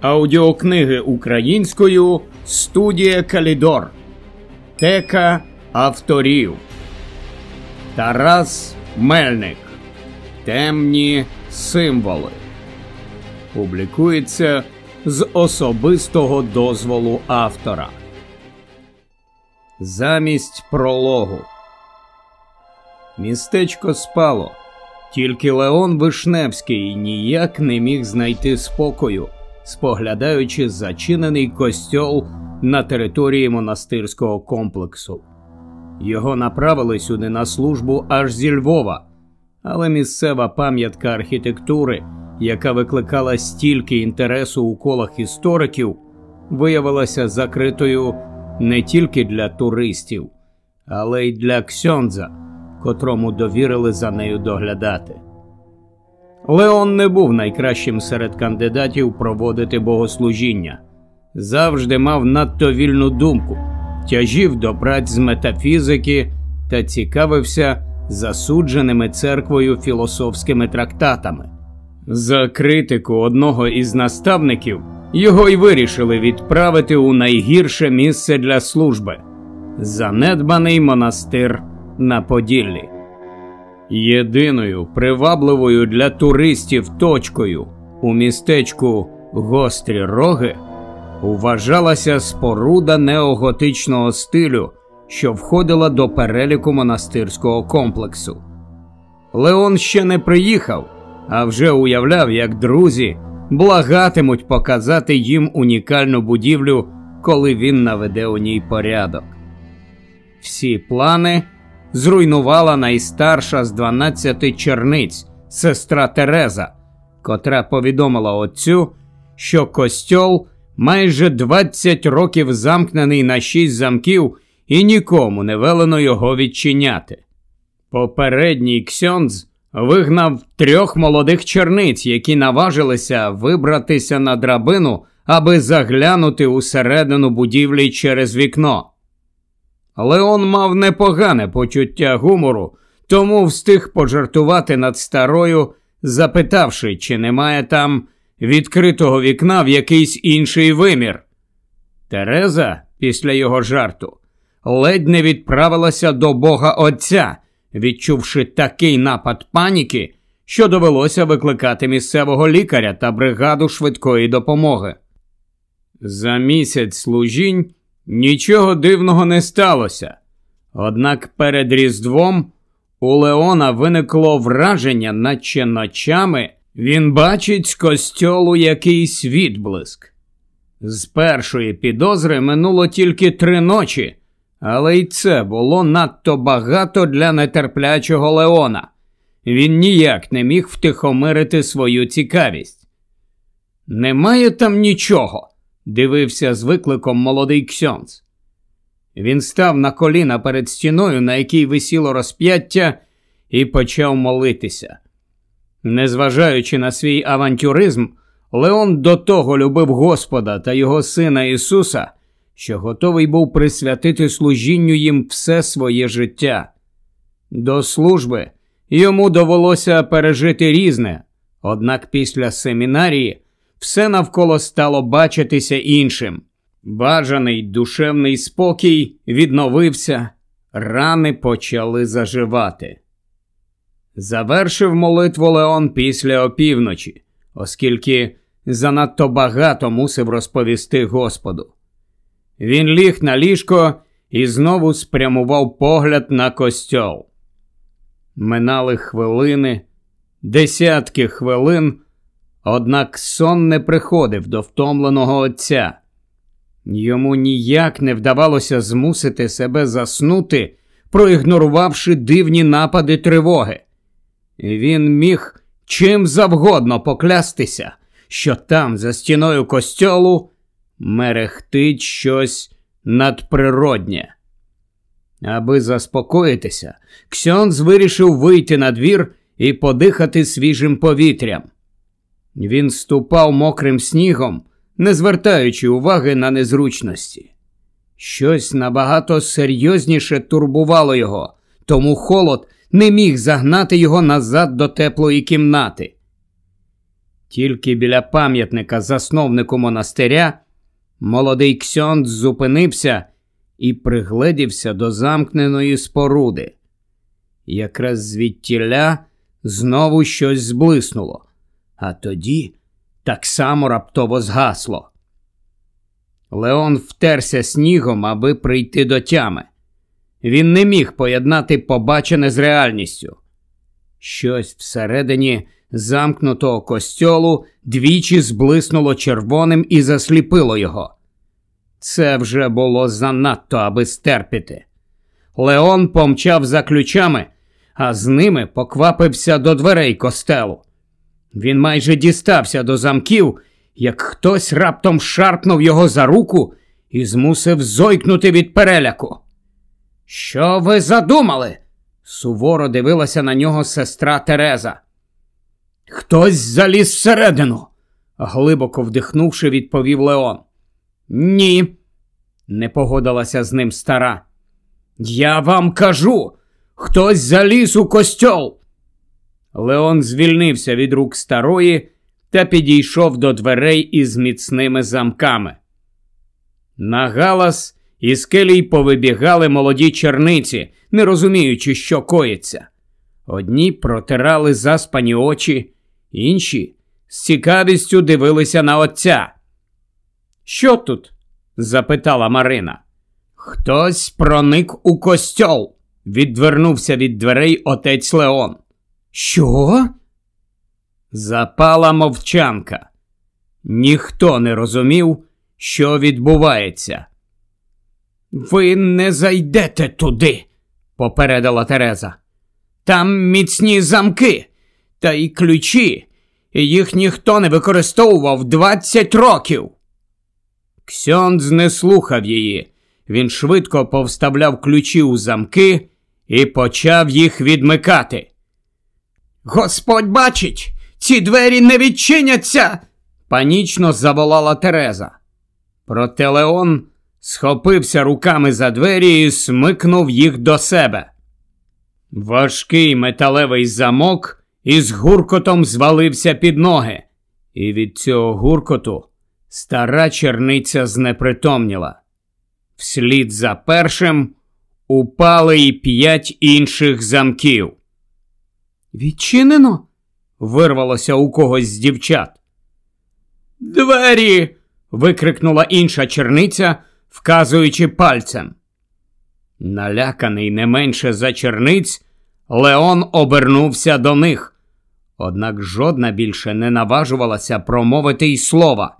Аудіокниги українською студія Калідор. Тека авторів. Тарас Мельник. Темні символи. Публікується з особистого дозволу автора. Замість прологу. Містечко спало. Тільки Леон Вишневський ніяк не міг знайти спокою споглядаючи зачинений костьол на території монастирського комплексу. Його направили сюди на службу аж зі Львова, але місцева пам'ятка архітектури, яка викликала стільки інтересу у колах істориків, виявилася закритою не тільки для туристів, але й для Ксьондза, котрому довірили за нею доглядати. Леон не був найкращим серед кандидатів проводити богослужіння, завжди мав надто вільну думку, тяжів до праць з метафізики та цікавився засудженими церквою філософськими трактатами. За критику одного із наставників його й вирішили відправити у найгірше місце для служби занедбаний монастир на Поділлі. Єдиною привабливою для туристів точкою у містечку Гострі Роги вважалася споруда неоготичного стилю, що входила до переліку монастирського комплексу. Леон ще не приїхав, а вже уявляв, як друзі благатимуть показати їм унікальну будівлю, коли він наведе у ній порядок. Всі плани зруйнувала найстарша з 12 черниць, сестра Тереза, котра повідомила отцю, що костьол майже 20 років замкнений на шість замків і нікому не велено його відчиняти. Попередній Ксьондз вигнав трьох молодих черниць, які наважилися вибратися на драбину, аби заглянути усередину будівлі через вікно. Леон мав непогане почуття гумору, тому встиг пожартувати над старою, запитавши, чи немає там відкритого вікна в якийсь інший вимір. Тереза, після його жарту, ледь не відправилася до Бога Отця, відчувши такий напад паніки, що довелося викликати місцевого лікаря та бригаду швидкої допомоги. За місяць служінь. Нічого дивного не сталося. Однак перед Різдвом у Леона виникло враження, наче ночами він бачить з костьолу якийсь відблиск. З першої підозри минуло тільки три ночі, але й це було надто багато для нетерплячого Леона. Він ніяк не міг втихомирити свою цікавість. Немає там нічого дивився з викликом молодий Ксьонц. Він став на коліна перед стіною, на якій висіло розп'яття, і почав молитися. Незважаючи на свій авантюризм, Леон до того любив Господа та його сина Ісуса, що готовий був присвятити служінню їм все своє життя. До служби йому довелося пережити різне, однак після семінарії все навколо стало бачитися іншим. Бажаний душевний спокій відновився, рани почали заживати. Завершив молитву Леон після опівночі, оскільки занадто багато мусив розповісти Господу. Він ліг на ліжко і знову спрямував погляд на костьол. Минали хвилини, десятки хвилин, Однак сон не приходив до втомленого отця. Йому ніяк не вдавалося змусити себе заснути, проігнорувавши дивні напади тривоги. Він міг чим завгодно поклястися, що там, за стіною костьолу, мерехтить щось надприроднє. Аби заспокоїтися, Ксьонз вирішив вийти на двір і подихати свіжим повітрям. Він ступав мокрим снігом, не звертаючи уваги на незручності. Щось набагато серйозніше турбувало його, тому холод не міг загнати його назад до теплої кімнати. Тільки біля пам'ятника засновнику монастиря молодий Ксьонд зупинився і пригледівся до замкненої споруди. Якраз звідтіля знову щось зблиснуло, а тоді так само раптово згасло. Леон втерся снігом, аби прийти до тями. Він не міг поєднати побачене з реальністю. Щось всередині замкнутого костьолу двічі зблиснуло червоним і засліпило його. Це вже було занадто, аби стерпіти. Леон помчав за ключами, а з ними поквапився до дверей костелу. Він майже дістався до замків, як хтось раптом шарпнув його за руку і змусив зойкнути від переляку. Що ви задумали? суворо дивилася на нього сестра Тереза. Хтось заліз всередину, глибоко вдихнувши, відповів Леон. Ні, не погодилася з ним стара. Я вам кажу, хтось заліз у костьол. Леон звільнився від рук старої та підійшов до дверей із міцними замками. На галас із келій повибігали молоді черниці, не розуміючи, що коїться. Одні протирали заспані очі, інші з цікавістю дивилися на отця. Що тут? запитала Марина. Хтось проник у костьол, відвернувся від дверей отець Леон. Що? Запала мовчанка. Ніхто не розумів, що відбувається. Ви не зайдете туди, попередила Тереза. Там міцні замки та й ключі, і їх ніхто не використовував 20 років. Ксьонд не слухав її. Він швидко повставляв ключі у замки і почав їх відмикати. Господь бачить, ці двері не відчиняться, панічно заволала Тереза. Проте Леон схопився руками за двері і смикнув їх до себе. Важкий металевий замок із гуркотом звалився під ноги, і від цього гуркоту стара черниця знепритомніла. Вслід за першим упали й п'ять інших замків. Відчинено? вирвалося у когось з дівчат. Двері. викрикнула інша черниця, вказуючи пальцем. Наляканий не менше за черниць, Леон обернувся до них, однак жодна більше не наважувалася промовити й слова.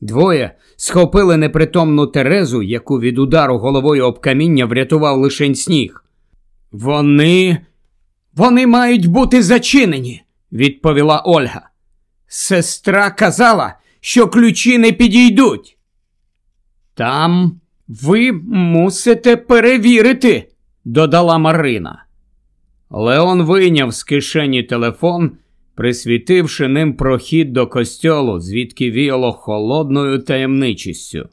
Двоє схопили непритомну Терезу, яку від удару головою об каміння врятував лишень сніг. Вони. Вони мають бути зачинені, відповіла Ольга. Сестра казала, що ключі не підійдуть. Там ви мусите перевірити, додала Марина. Леон вийняв з кишені телефон, присвітивши ним прохід до костьолу, звідки віяло холодною таємничістю.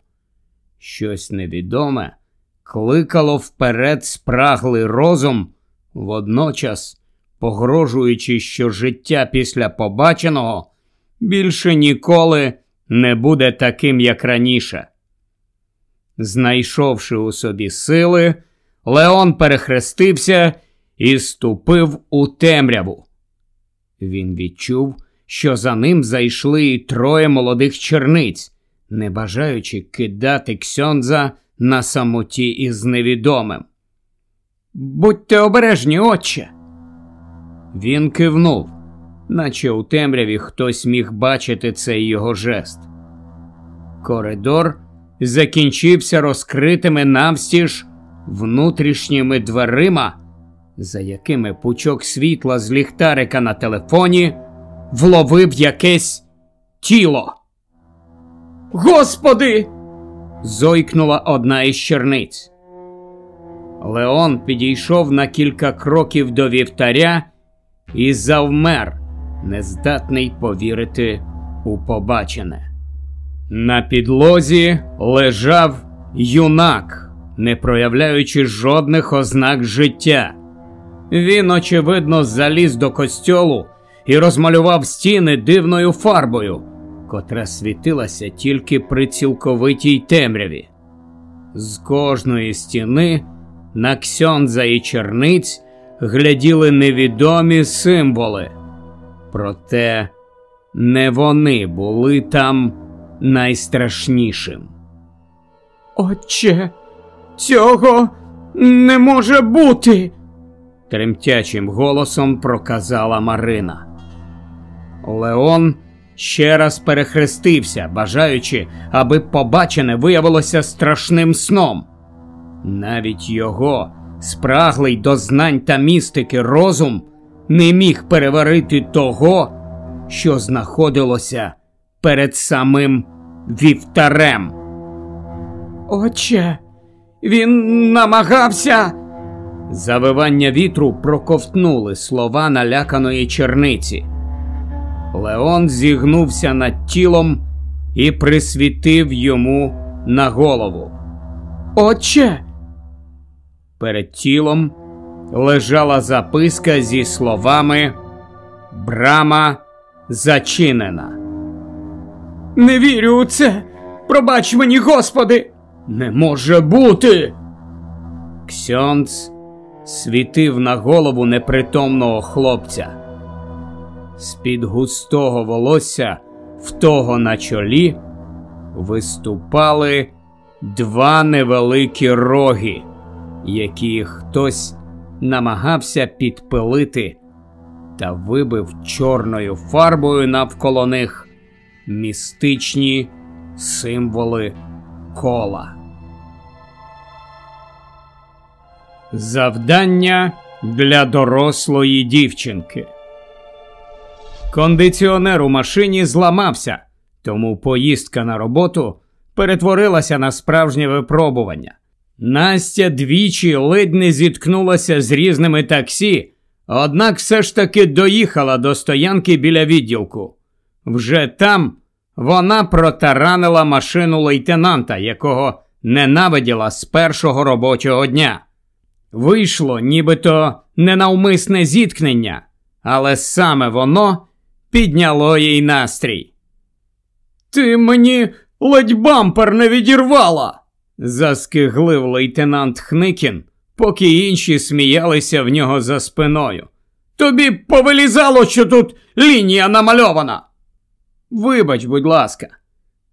Щось невідоме кликало вперед спраглий розум, водночас погрожуючи, що життя після побаченого більше ніколи не буде таким, як раніше. Знайшовши у собі сили, Леон перехрестився і ступив у темряву. Він відчув, що за ним зайшли й троє молодих черниць, не бажаючи кидати Ксьонза на самоті із невідомим. Будьте обережні, отче. Він кивнув, наче у темряві хтось міг бачити цей його жест. Коридор закінчився розкритими навстіж внутрішніми дверима, за якими пучок світла з ліхтарика на телефоні вловив якесь тіло. Господи! зойкнула одна із черниць. Леон підійшов на кілька кроків до вівтаря і завмер, нездатний повірити у побачене. На підлозі лежав юнак, не проявляючи жодних ознак життя. Він, очевидно, заліз до костьолу і розмалював стіни дивною фарбою, котра світилася тільки при цілковитій темряві. З кожної стіни на ксьондза і черниць гляділи невідомі символи. Проте не вони були там найстрашнішим. Отче, цього не може бути. тремтячим голосом проказала Марина. Леон ще раз перехрестився, бажаючи, аби побачене виявилося страшним сном. Навіть його, спраглий до знань та містики розум, не міг переварити того, що знаходилося перед самим вівтарем. Отче, він намагався. Завивання вітру проковтнули слова наляканої черниці. Леон зігнувся над тілом і присвітив йому на голову. Отче, Перед тілом лежала записка зі словами Брама зачинена. не вірю у це. Пробач мені, Господи. Не може бути. Ксьонц світив на голову непритомного хлопця. З-під густого волосся в того на чолі виступали два невеликі роги, які хтось намагався підпилити та вибив чорною фарбою навколо них містичні символи кола. Завдання для дорослої дівчинки. Кондиціонер у машині зламався, тому поїздка на роботу перетворилася на справжнє випробування. Настя двічі ледь не зіткнулася з різними таксі, однак все ж таки доїхала до стоянки біля відділку. Вже там вона протаранила машину лейтенанта, якого ненавиділа з першого робочого дня. Вийшло нібито ненавмисне зіткнення, але саме воно підняло їй настрій. Ти мені ледь бампер не відірвала. Заскиглив лейтенант Хникін, поки інші сміялися в нього за спиною. Тобі повилізало, що тут лінія намальована. Вибач, будь ласка.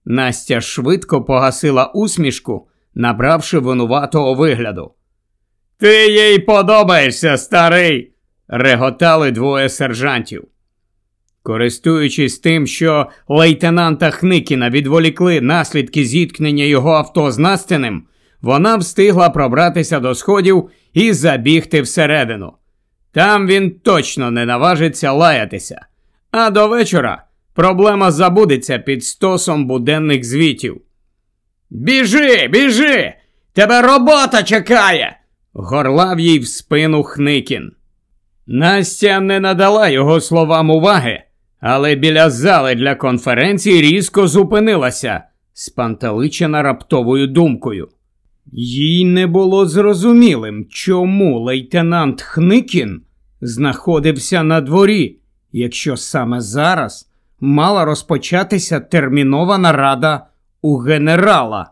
Настя швидко погасила усмішку, набравши винуватого вигляду. Ти їй подобаєшся, старий. реготали двоє сержантів. Користуючись тим, що лейтенанта Хникіна відволікли наслідки зіткнення його авто з Настиним, вона встигла пробратися до сходів і забігти всередину. Там він точно не наважиться лаятися. А до вечора проблема забудеться під стосом буденних звітів. Біжи, біжи! Тебе робота чекає. горлав їй в спину Хникін. Настя не надала його словам уваги, але біля зали для конференції різко зупинилася, спантеличена раптовою думкою. Їй не було зрозумілим, чому лейтенант Хникін знаходився на дворі, якщо саме зараз мала розпочатися термінова нарада у генерала.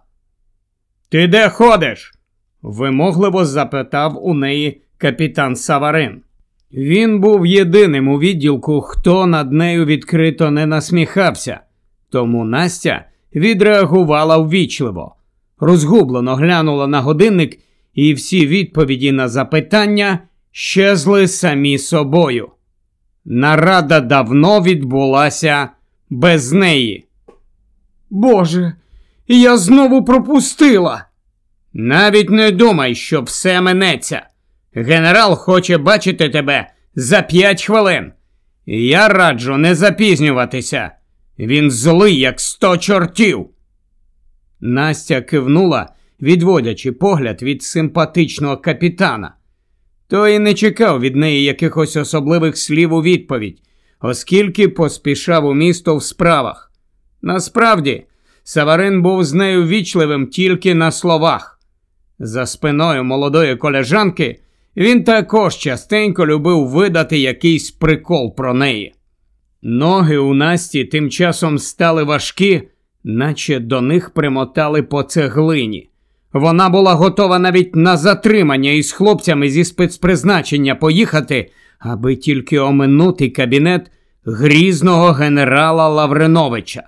Ти де ходиш? вимогливо запитав у неї капітан Саварин. Він був єдиним у відділку, хто над нею відкрито не насміхався, тому Настя відреагувала ввічливо, розгублено глянула на годинник, і всі відповіді на запитання щезли самі собою. Нарада давно відбулася без неї. Боже, я знову пропустила. Навіть не думай, що все минеться. Генерал хоче бачити тебе за п'ять хвилин. Я раджу не запізнюватися. Він злий, як сто чортів. Настя кивнула, відводячи погляд від симпатичного капітана. Той не чекав від неї якихось особливих слів у відповідь, оскільки поспішав у місто в справах. Насправді, Саварин був з нею вічливим тільки на словах. За спиною молодої колежанки він також частенько любив видати якийсь прикол про неї. Ноги у Насті тим часом стали важкі, наче до них примотали по цеглині. Вона була готова навіть на затримання із хлопцями зі спецпризначення поїхати, аби тільки оминути кабінет грізного генерала Лавриновича.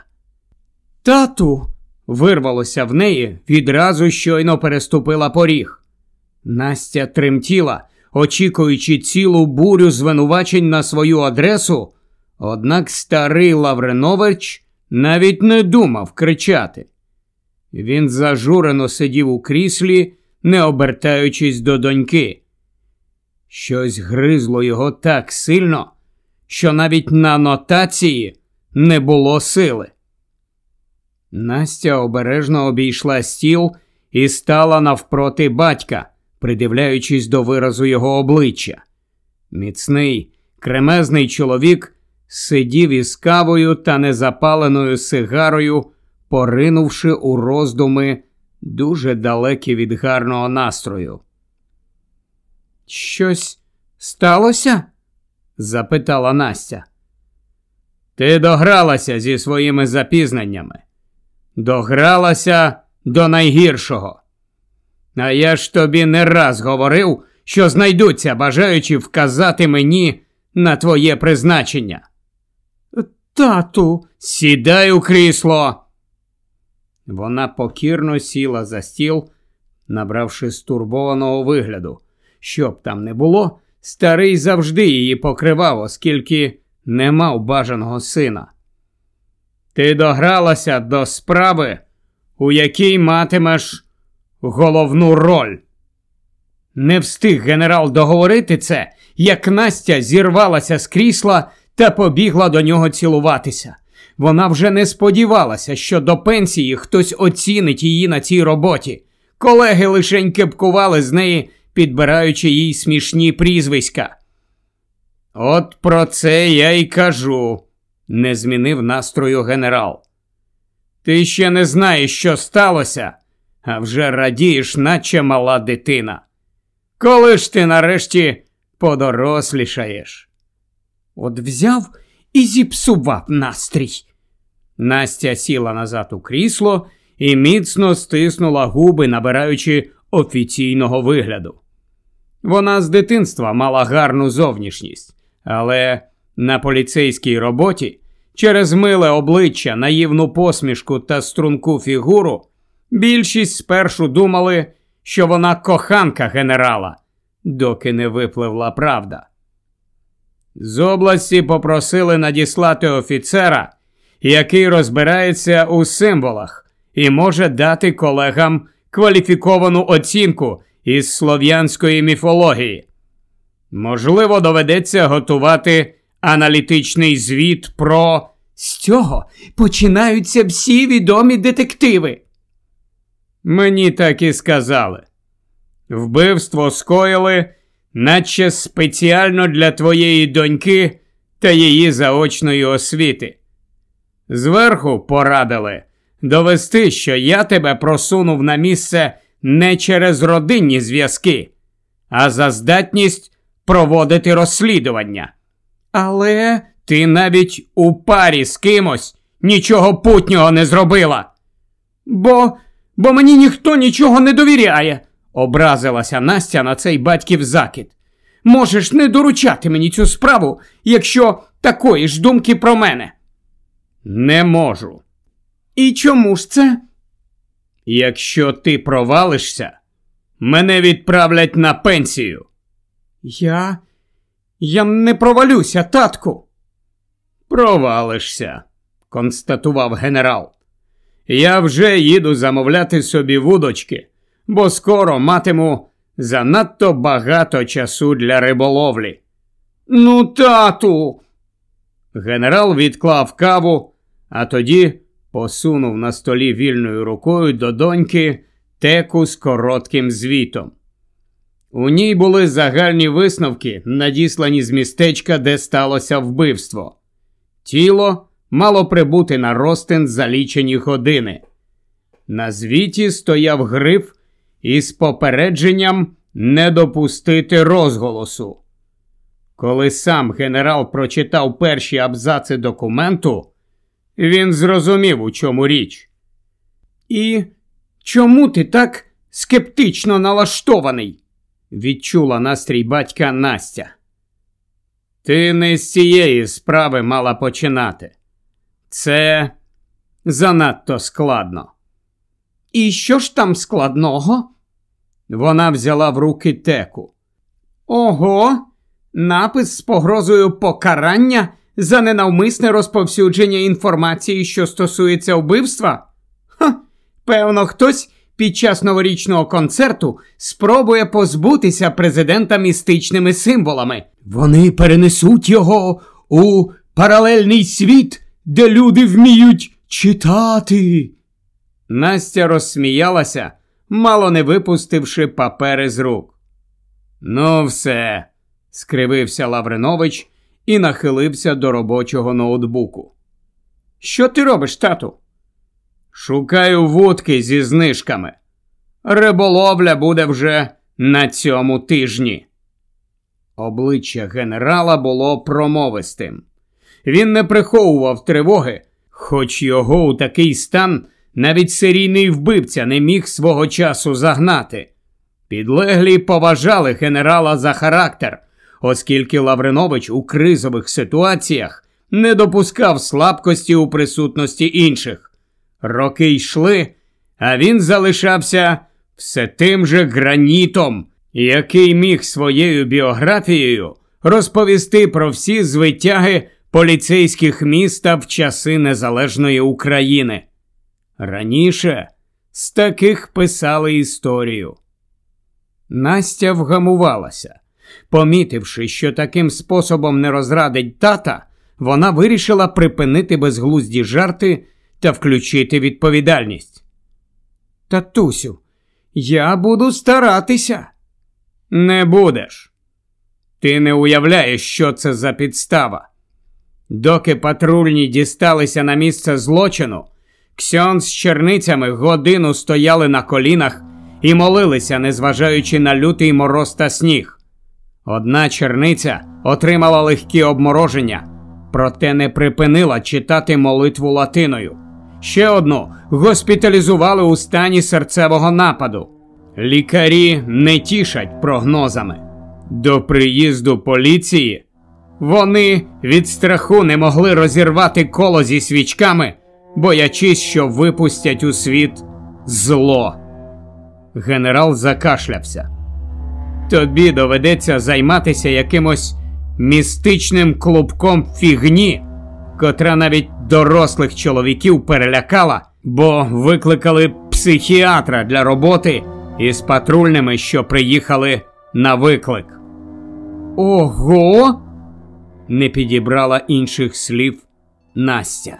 Тату. вирвалося в неї, відразу щойно переступила поріг. Настя тремтіла, очікуючи цілу бурю звинувачень на свою адресу, однак старий Лавринович навіть не думав кричати. Він зажурено сидів у кріслі, не обертаючись до доньки. Щось гризло його так сильно, що навіть на нотації не було сили. Настя обережно обійшла стіл і стала навпроти батька, придивляючись до виразу його обличчя. Міцний, кремезний чоловік сидів із кавою та незапаленою сигарою, поринувши у роздуми дуже далекі від гарного настрою. Щось сталося? запитала Настя. Ти догралася зі своїми запізненнями. Догралася до найгіршого. А я ж тобі не раз говорив, що знайдуться бажаючи вказати мені на твоє призначення. Тату, сідай у крісло. Вона покірно сіла за стіл, набравши стурбованого вигляду. Щоб там не було, старий завжди її покривав, оскільки не мав бажаного сина. Ти догралася до справи, у якій матимеш головну роль. Не встиг генерал договорити це, як Настя зірвалася з крісла та побігла до нього цілуватися. Вона вже не сподівалася, що до пенсії хтось оцінить її на цій роботі. Колеги лишень кепкували з неї, підбираючи їй смішні прізвиська. От про це я й кажу, не змінив настрою генерал. Ти ще не знаєш, що сталося, а вже радієш, наче мала дитина. Коли ж ти нарешті подорослішаєш? От взяв і зіпсував настрій. Настя сіла назад у крісло і міцно стиснула губи, набираючи офіційного вигляду. Вона з дитинства мала гарну зовнішність, але на поліцейській роботі через миле обличчя, наївну посмішку та струнку фігуру більшість спершу думали, що вона коханка генерала, доки не випливла правда. З області попросили надіслати офіцера, який розбирається у символах і може дати колегам кваліфіковану оцінку із слов'янської міфології. Можливо, доведеться готувати аналітичний звіт про з цього починаються всі відомі детективи. Мені так і сказали. Вбивство скоїли наче спеціально для твоєї доньки та її заочної освіти. Зверху порадили довести, що я тебе просунув на місце не через родинні зв'язки, а за здатність проводити розслідування. Але ти навіть у парі з кимось нічого путнього не зробила. Бо бо мені ніхто нічого не довіряє. Образилася Настя на цей батьків закид. Можеш не доручати мені цю справу, якщо такої ж думки про мене. Не можу. І чому ж це? Якщо ти провалишся, мене відправлять на пенсію. Я. Я не провалюся, татку. Провалишся, констатував генерал. Я вже їду замовляти собі вудочки бо скоро матиму занадто багато часу для риболовлі. Ну, тату. Генерал відклав каву, а тоді посунув на столі вільною рукою до доньки теку з коротким звітом. У ній були загальні висновки, надіслані з містечка, де сталося вбивство. Тіло мало прибути на ростин за лічені години. На звіті стояв гриф із попередженням не допустити розголосу. Коли сам генерал прочитав перші абзаци документу, він зрозумів, у чому річ. І чому ти так скептично налаштований? відчула настрій батька Настя. Ти не з цієї справи мала починати. Це занадто складно. І що ж там складного? Вона взяла в руки теку. Ого, напис з погрозою покарання за ненавмисне розповсюдження інформації, що стосується вбивства? Ха, певно, хтось під час новорічного концерту спробує позбутися президента містичними символами. Вони перенесуть його у паралельний світ, де люди вміють читати. Настя розсміялася, мало не випустивши папери з рук. Ну, все, скривився Лавринович і нахилився до робочого ноутбуку. Що ти робиш, тату? Шукаю вудки зі знижками. Риболовля буде вже на цьому тижні. Обличчя генерала було промовистим. Він не приховував тривоги, хоч його у такий стан навіть серійний вбивця не міг свого часу загнати. Підлеглі поважали генерала за характер, оскільки Лавринович у кризових ситуаціях не допускав слабкості у присутності інших. Роки йшли, а він залишався все тим же гранітом, який міг своєю біографією розповісти про всі звитяги поліцейських міста в часи Незалежної України. Раніше з таких писали історію. Настя вгамувалася. Помітивши, що таким способом не розрадить тата, вона вирішила припинити безглузді жарти та включити відповідальність. Татусю, я буду старатися. Не будеш. Ти не уявляєш, що це за підстава. Доки патрульні дісталися на місце злочину, Ксьон з черницями годину стояли на колінах і молилися, незважаючи на лютий мороз та сніг. Одна черниця отримала легкі обмороження, проте не припинила читати молитву латиною. Ще одну госпіталізували у стані серцевого нападу. Лікарі не тішать прогнозами. До приїзду поліції вони від страху не могли розірвати коло зі свічками, боячись, що випустять у світ зло. Генерал закашлявся. Тобі доведеться займатися якимось містичним клубком фігні, котра навіть дорослих чоловіків перелякала, бо викликали психіатра для роботи із патрульними, що приїхали на виклик. Ого! Не підібрала інших слів Настя.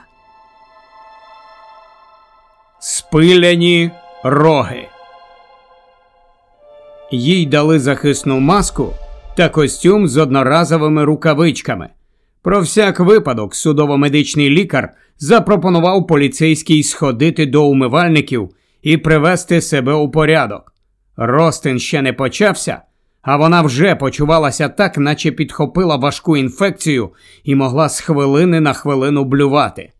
Спиляні роги. Їй дали захисну маску та костюм з одноразовими рукавичками. Про всяк випадок судово-медичний лікар запропонував поліцейській сходити до умивальників і привести себе у порядок. Ростин ще не почався, а вона вже почувалася так, наче підхопила важку інфекцію і могла з хвилини на хвилину блювати.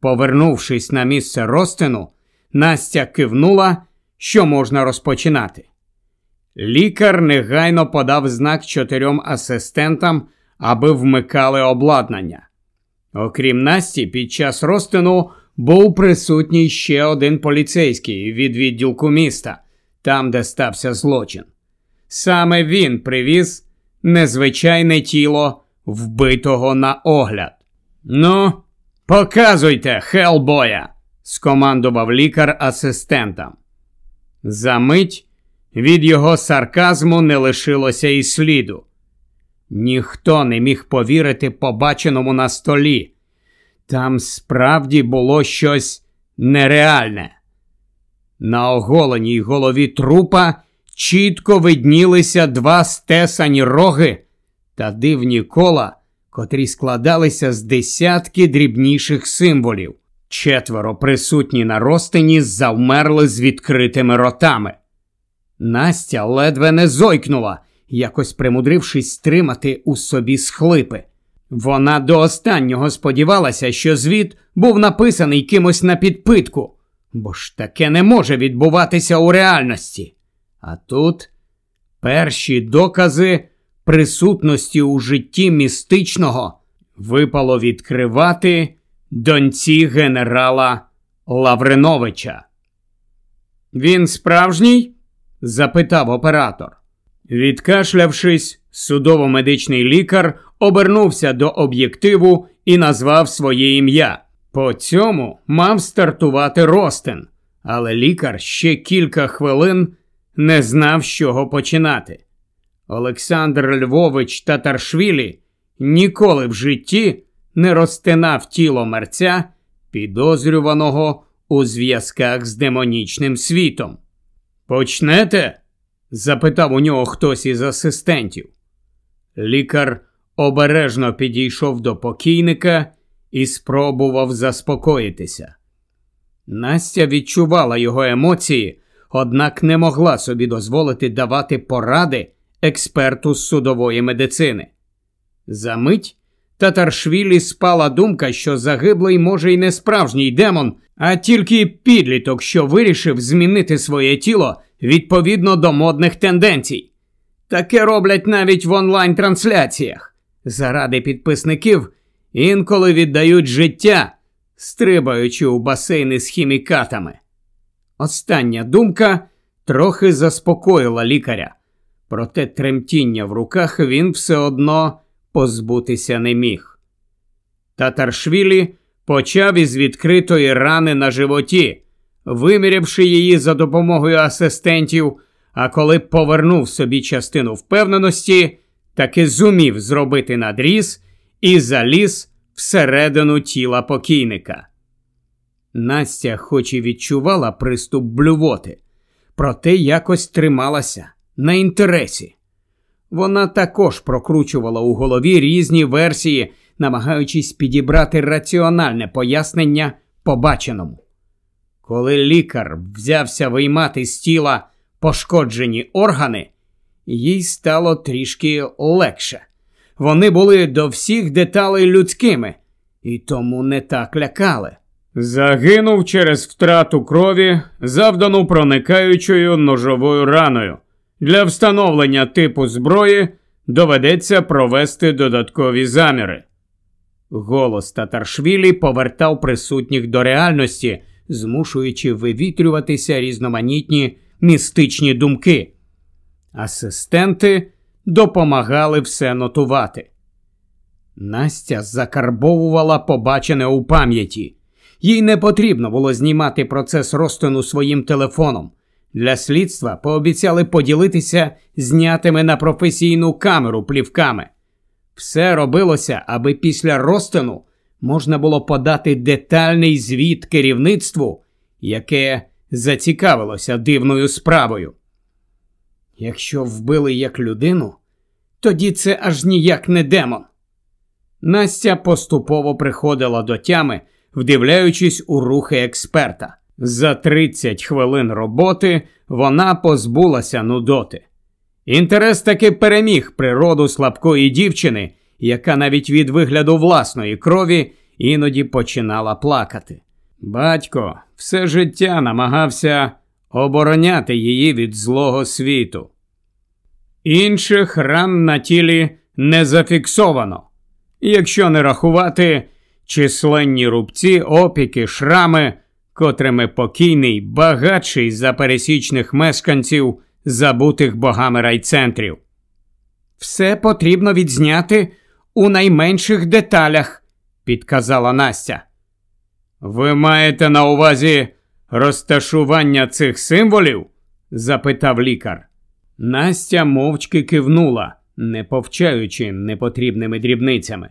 Повернувшись на місце розтину, Настя кивнула, що можна розпочинати. Лікар негайно подав знак чотирьом асистентам, аби вмикали обладнання. Окрім Насті, під час розтину був присутній ще один поліцейський від відділку міста, там, де стався злочин. Саме він привіз незвичайне тіло вбитого на огляд. Ну, показуйте, Хелбоя, скомандував лікар асистентам. Замить від його сарказму не лишилося і сліду. Ніхто не міг повірити побаченому на столі. Там справді було щось нереальне. На оголеній голові трупа чітко виднілися два стесані роги та дивні кола, котрі складалися з десятки дрібніших символів. Четверо присутні на розтині завмерли з відкритими ротами. Настя ледве не зойкнула, якось примудрившись стримати у собі схлипи. Вона до останнього сподівалася, що звіт був написаний кимось на підпитку, бо ж таке не може відбуватися у реальності. А тут перші докази присутності у житті містичного випало відкривати доньці генерала Лавриновича. Він справжній? запитав оператор. Відкашлявшись, судово-медичний лікар обернувся до об'єктиву і назвав своє ім'я. По цьому мав стартувати Ростин, але лікар ще кілька хвилин не знав, з чого починати. Олександр Львович Татаршвілі ніколи в житті не розтинав тіло мерця, підозрюваного у зв'язках з демонічним світом. Почнете? запитав у нього хтось із асистентів. Лікар обережно підійшов до покійника і спробував заспокоїтися. Настя відчувала його емоції, однак не могла собі дозволити давати поради експерту з судової медицини. Замить Татаршвілі спала думка, що загиблий може й не справжній демон, а тільки підліток, що вирішив змінити своє тіло відповідно до модних тенденцій. Таке роблять навіть в онлайн-трансляціях. Заради підписників інколи віддають життя, стрибаючи у басейни з хімікатами. Остання думка трохи заспокоїла лікаря, проте тремтіння в руках він все одно позбутися не міг. Татаршвілі почав із відкритої рани на животі, вимірявши її за допомогою асистентів, а коли повернув собі частину впевненості, таки зумів зробити надріз і заліз всередину тіла покійника. Настя, хоч і відчувала приступ блювоти, проте якось трималася на інтересі. Вона також прокручувала у голові різні версії, намагаючись підібрати раціональне пояснення побаченому. Коли лікар взявся виймати з тіла пошкоджені органи, їй стало трішки легше. Вони були до всіх деталей людськими і тому не так лякали. Загинув через втрату крові, завдану проникаючою ножовою раною. Для встановлення типу зброї доведеться провести додаткові заміри. Голос Татаршвілі повертав присутніх до реальності, змушуючи вивітрюватися різноманітні містичні думки. Асистенти допомагали все нотувати. Настя закарбовувала побачене у пам'яті. Їй не потрібно було знімати процес розтину своїм телефоном. Для слідства пообіцяли поділитися знятими на професійну камеру плівками. Все робилося, аби після розтину можна було подати детальний звіт керівництву, яке зацікавилося дивною справою. Якщо вбили як людину, тоді це аж ніяк не демон. Настя поступово приходила до тями, вдивляючись у рухи експерта. За 30 хвилин роботи вона позбулася нудоти. Інтерес таки переміг природу слабкої дівчини, яка навіть від вигляду власної крові іноді починала плакати. Батько все життя намагався обороняти її від злого світу. Інших ран на тілі не зафіксовано, якщо не рахувати численні рубці, опіки, шрами котрими покійний багатший за пересічних мешканців забутих богами райцентрів. Все потрібно відзняти у найменших деталях, підказала Настя. Ви маєте на увазі розташування цих символів? запитав лікар. Настя мовчки кивнула, не повчаючи непотрібними дрібницями.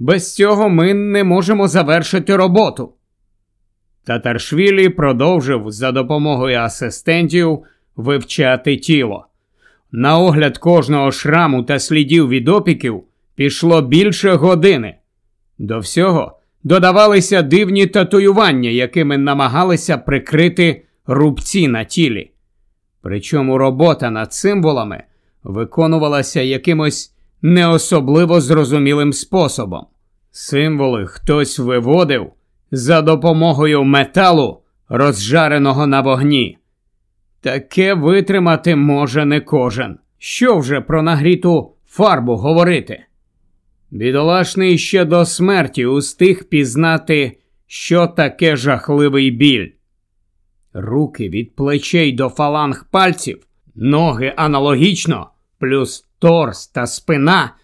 Без цього ми не можемо завершити роботу. Татаршвілі продовжив за допомогою асистентів вивчати тіло. На огляд кожного шраму та слідів від опіків пішло більше години. До всього додавалися дивні татуювання, якими намагалися прикрити рубці на тілі. Причому робота над символами виконувалася якимось не особливо зрозумілим способом. Символи хтось виводив за допомогою металу, розжареного на вогні. Таке витримати може не кожен. Що вже про нагріту фарбу говорити? Бідолашний ще до смерті устиг пізнати, що таке жахливий біль. Руки від плечей до фаланг пальців, ноги аналогічно, плюс торс та спина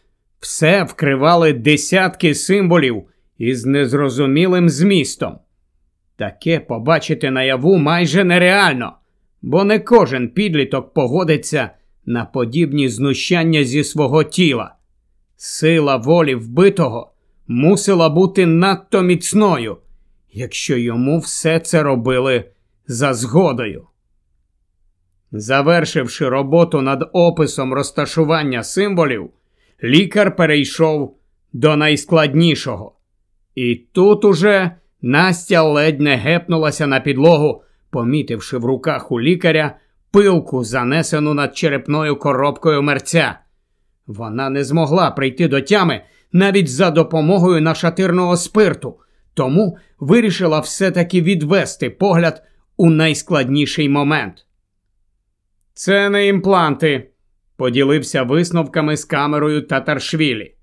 все вкривали десятки символів із незрозумілим змістом. Таке побачити наяву майже нереально, бо не кожен підліток погодиться на подібні знущання зі свого тіла. Сила волі вбитого мусила бути надто міцною, якщо йому все це робили за згодою. Завершивши роботу над описом розташування символів, лікар перейшов до найскладнішого. І тут уже Настя ледь не гепнулася на підлогу, помітивши в руках у лікаря пилку, занесену над черепною коробкою мерця. Вона не змогла прийти до тями навіть за допомогою нашатирного спирту, тому вирішила все-таки відвести погляд у найскладніший момент. Це не імпланти, поділився висновками з камерою Татаршвілі.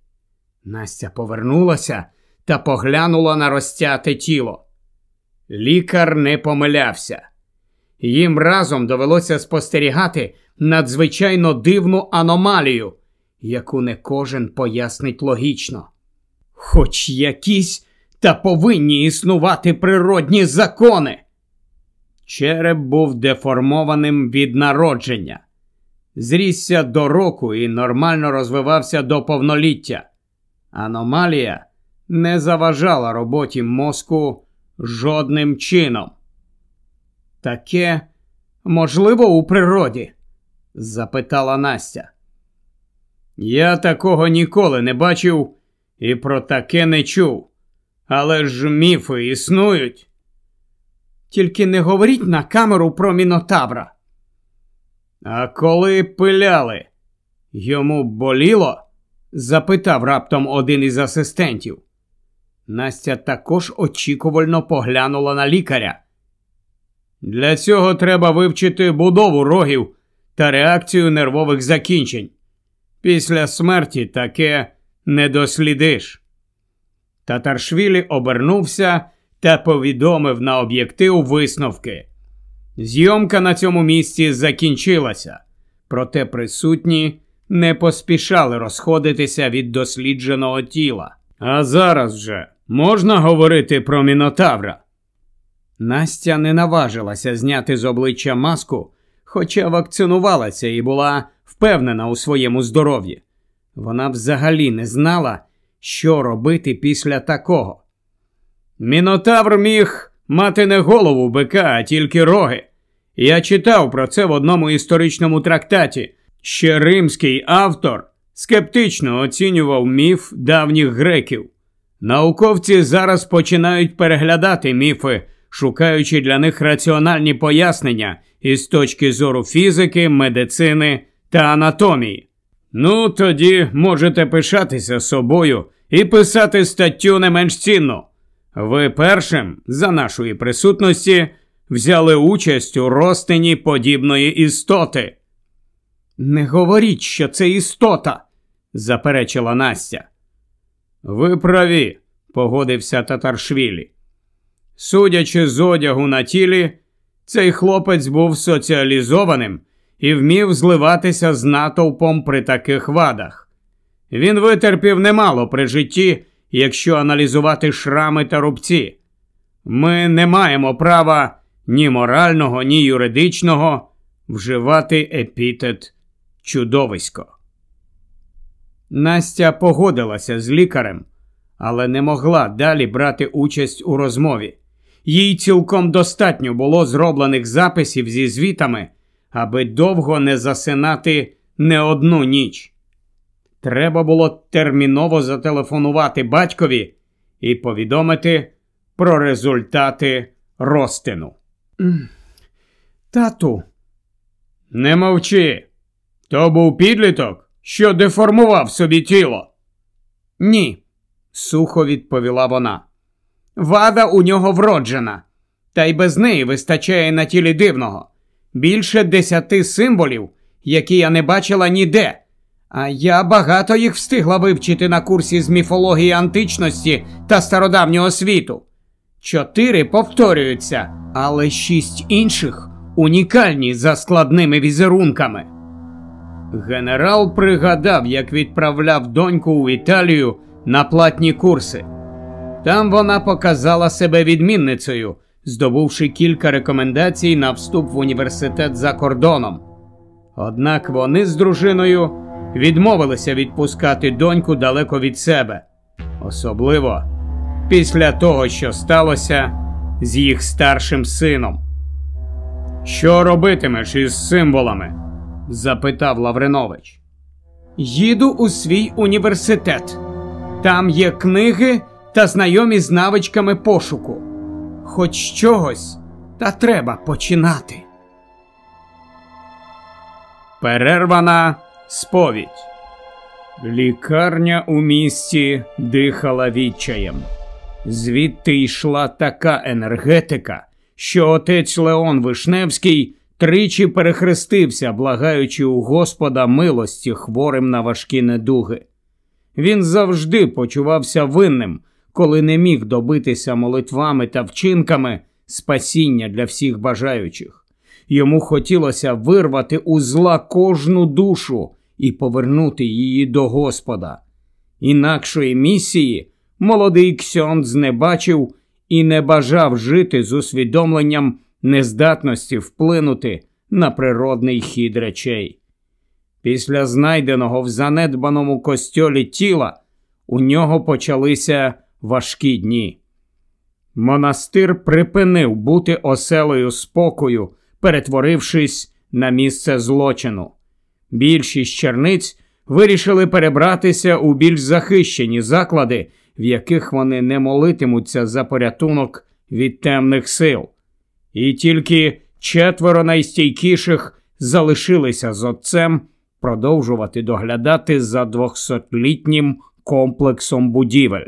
Настя повернулася та поглянула на розтяте тіло. Лікар не помилявся. Їм разом довелося спостерігати надзвичайно дивну аномалію, яку не кожен пояснить логічно. Хоч якісь та повинні існувати природні закони. Череп був деформованим від народження, зрісся до року і нормально розвивався до повноліття. Аномалія не заважала роботі мозку жодним чином. Таке можливо у природі? запитала Настя. Я такого ніколи не бачив і про таке не чув. Але ж міфи існують. Тільки не говоріть на камеру про мінотавра. А коли пиляли, йому боліло? запитав раптом один із асистентів. Настя також очікувально поглянула на лікаря. Для цього треба вивчити будову рогів та реакцію нервових закінчень. Після смерті таке не дослідиш. Татаршвілі обернувся та повідомив на об'єктив висновки. Зйомка на цьому місці закінчилася, проте присутні не поспішали розходитися від дослідженого тіла. А зараз вже можна говорити про мінотавра. Настя не наважилася зняти з обличчя маску, хоча вакцинувалася і була впевнена у своєму здоров'ї. Вона взагалі не знала, що робити після такого. Мінотавр міг мати не голову бика, а тільки роги. Я читав про це в одному історичному трактаті. Ще римський автор скептично оцінював міф давніх греків. Науковці зараз починають переглядати міфи, шукаючи для них раціональні пояснення із точки зору фізики, медицини та анатомії. Ну, тоді можете пишатися собою і писати статтю не менш цінну. Ви першим, за нашої присутності, взяли участь у розтині подібної істоти. Не говоріть, що це істота, заперечила Настя. Ви праві, погодився Татаршвілі. Судячи з одягу на тілі, цей хлопець був соціалізованим і вмів зливатися з натовпом при таких вадах. Він витерпів немало при житті, якщо аналізувати шрами та рубці. Ми не маємо права ні морального, ні юридичного вживати епітет чудовисько. Настя погодилася з лікарем, але не могла далі брати участь у розмові. Їй цілком достатньо було зроблених записів зі звітами, аби довго не засинати не одну ніч. Треба було терміново зателефонувати батькові і повідомити про результати розтину. Тату, не мовчи. То був підліток, що деформував собі тіло. Ні, сухо відповіла вона. Вада у нього вроджена, та й без неї вистачає на тілі дивного. Більше десяти символів, які я не бачила ніде. А я багато їх встигла вивчити на курсі з міфології античності та стародавнього світу. Чотири повторюються, але шість інших унікальні за складними візерунками. Генерал пригадав, як відправляв доньку у Італію на платні курси. Там вона показала себе відмінницею, здобувши кілька рекомендацій на вступ в університет за кордоном. Однак вони з дружиною відмовилися відпускати доньку далеко від себе, особливо після того, що сталося з їх старшим сином. Що робитимеш із символами? запитав Лавринович. Їду у свій університет. Там є книги та знайомі з навичками пошуку. Хоч чогось, та треба починати. Перервана сповідь. Лікарня у місті дихала відчаєм. Звідти йшла така енергетика, що отець Леон Вишневський тричі перехрестився, благаючи у Господа милості хворим на важкі недуги. Він завжди почувався винним, коли не міг добитися молитвами та вчинками спасіння для всіх бажаючих. Йому хотілося вирвати у зла кожну душу і повернути її до Господа. Інакшої місії молодий Ксьондз не бачив і не бажав жити з усвідомленням нездатності вплинути на природний хід речей. Після знайденого в занедбаному костьолі тіла у нього почалися важкі дні. Монастир припинив бути оселою спокою, перетворившись на місце злочину. Більшість черниць вирішили перебратися у більш захищені заклади, в яких вони не молитимуться за порятунок від темних сил. І тільки четверо найстійкіших залишилися з отцем продовжувати доглядати за двохсотлітнім комплексом будівель.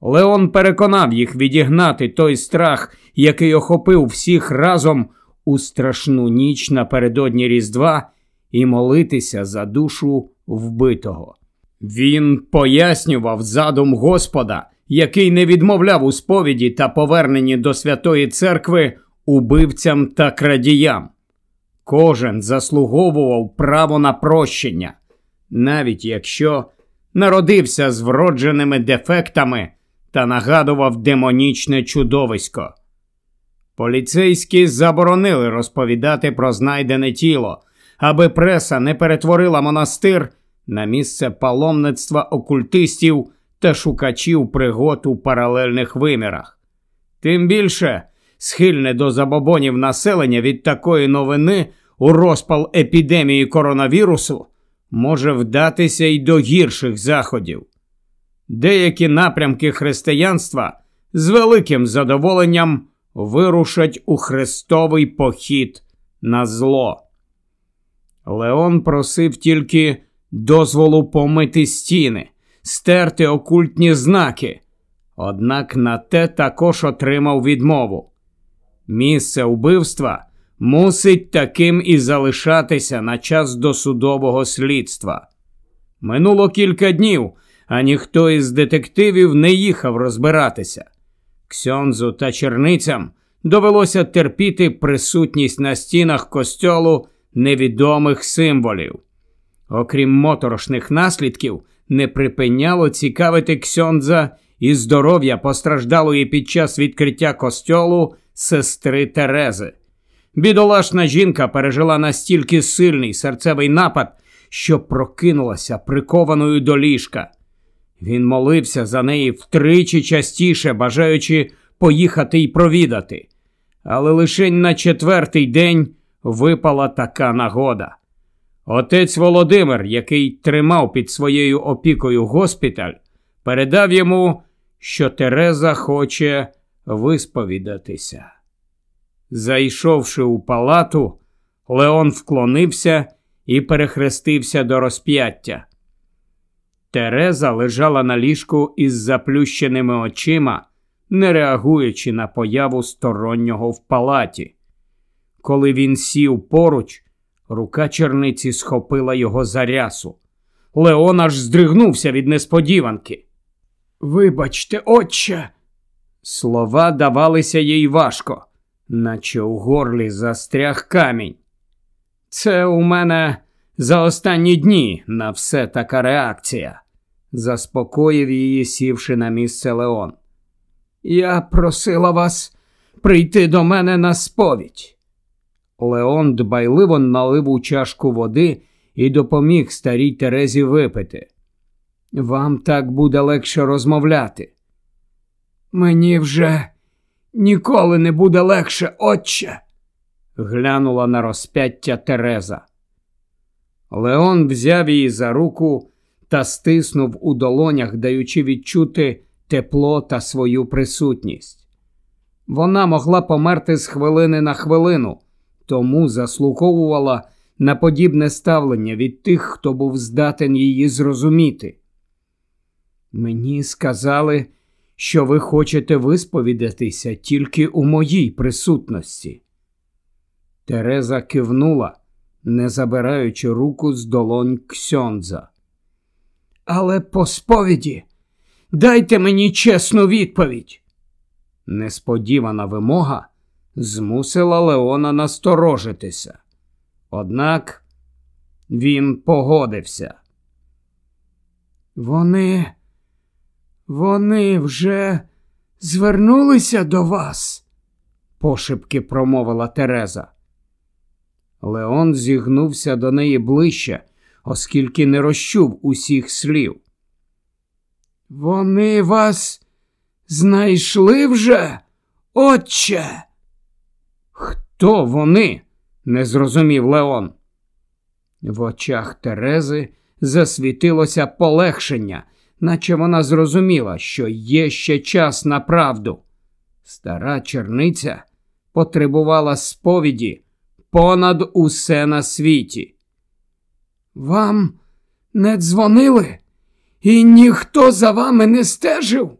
Леон переконав їх відігнати той страх, який охопив всіх разом у страшну ніч напередодні Різдва, і молитися за душу вбитого. Він пояснював задум Господа, який не відмовляв у сповіді та поверненні до Святої Церкви убивцям та крадіям. Кожен заслуговував право на прощення, навіть якщо народився з вродженими дефектами та нагадував демонічне чудовисько. Поліцейські заборонили розповідати про знайдене тіло, аби преса не перетворила монастир на місце паломництва окультистів та шукачів пригод у паралельних вимірах. Тим більше схильне до забобонів населення від такої новини у розпал епідемії коронавірусу може вдатися й до гірших заходів. Деякі напрямки християнства з великим задоволенням вирушать у хрестовий похід на зло. Леон просив тільки дозволу помити стіни, стерти окультні знаки, однак на те також отримав відмову. Місце вбивства мусить таким і залишатися на час досудового слідства. Минуло кілька днів, а ніхто із детективів не їхав розбиратися. Ксьонзу та черницям довелося терпіти присутність на стінах костьолу невідомих символів. Окрім моторошних наслідків, не припиняло цікавити Ксьондза і здоров'я постраждалої під час відкриття костьолу сестри Терези. Бідолашна жінка пережила настільки сильний серцевий напад, що прокинулася прикованою до ліжка. Він молився за неї втричі частіше, бажаючи поїхати й провідати. Але лише на четвертий день випала така нагода. Отець Володимир, який тримав під своєю опікою госпіталь, передав йому, що Тереза хоче висповідатися. Зайшовши у палату, Леон вклонився і перехрестився до розп'яття. Тереза лежала на ліжку із заплющеними очима, не реагуючи на появу стороннього в палаті. Коли він сів поруч, рука черниці схопила його за рясу. Леон аж здригнувся від несподіванки. Вибачте, отче. Слова давалися їй важко, наче у горлі застряг камінь. Це у мене за останні дні на все така реакція, заспокоїв її, сівши на місце Леон. Я просила вас прийти до мене на сповідь. Леон дбайливо налив у чашку води і допоміг старій Терезі випити. Вам так буде легше розмовляти. Мені вже ніколи не буде легше, отче. глянула на розп'яття Тереза. Леон взяв її за руку та стиснув у долонях, даючи відчути тепло та свою присутність. Вона могла померти з хвилини на хвилину, тому заслуговувала на подібне ставлення від тих, хто був здатен її зрозуміти. Мені сказали, що ви хочете висповідатися тільки у моїй присутності. Тереза кивнула, не забираючи руку з долонь Ксьондза. Але по сповіді дайте мені чесну відповідь. Несподівана вимога змусила Леона насторожитися. Однак він погодився. Вони, вони вже звернулися до вас, пошепки промовила Тереза. Леон зігнувся до неї ближче, оскільки не розчув усіх слів. Вони вас знайшли вже, отче? Хто вони? не зрозумів Леон. В очах Терези засвітилося полегшення, наче вона зрозуміла, що є ще час на правду. Стара черниця потребувала сповіді понад усе на світі. Вам не дзвонили, і ніхто за вами не стежив?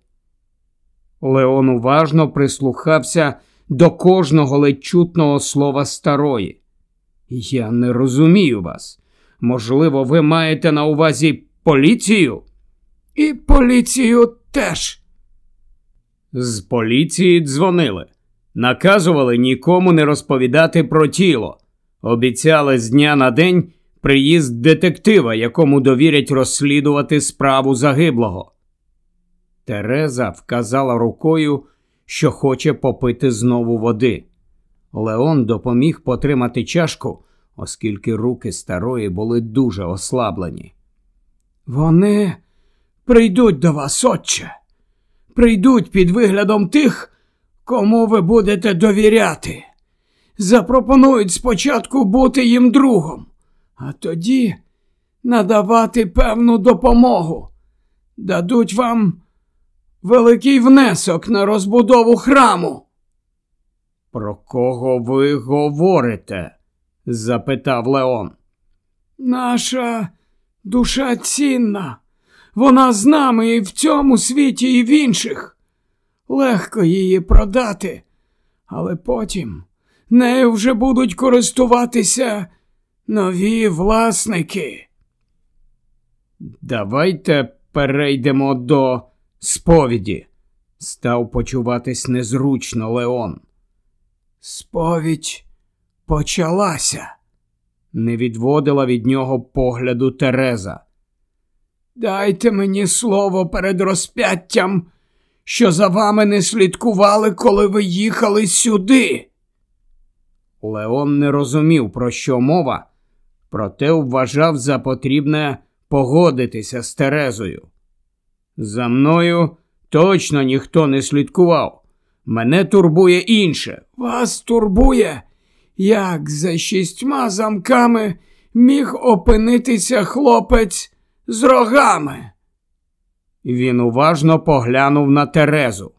Леон уважно прислухався до кожного ледь чутного слова старої. Я не розумію вас. Можливо, ви маєте на увазі поліцію? І поліцію теж. З поліції дзвонили. Наказували нікому не розповідати про тіло. Обіцяли з дня на день приїзд детектива, якому довірять розслідувати справу загиблого. Тереза вказала рукою, що хоче попити знову води. Леон допоміг потримати чашку, оскільки руки старої були дуже ослаблені. Вони прийдуть до вас, отче, прийдуть під виглядом тих, кому ви будете довіряти. Запропонують спочатку бути їм другом, а тоді надавати певну допомогу. Дадуть вам великий внесок на розбудову храму. Про кого ви говорите? запитав Леон. Наша душа цінна. Вона з нами і в цьому світі, і в інших. Легко її продати, але потім нею вже будуть користуватися нові власники. Давайте перейдемо до сповіді. Став почуватись незручно Леон. Сповідь почалася, не відводила від нього погляду Тереза. Дайте мені слово перед розп'яттям, що за вами не слідкували, коли ви їхали сюди. Леон не розумів, про що мова, проте вважав за потрібне погодитися з Терезою. За мною точно ніхто не слідкував. Мене турбує інше. Вас турбує, як за шістьма замками міг опинитися хлопець з рогами. Він уважно поглянув на Терезу.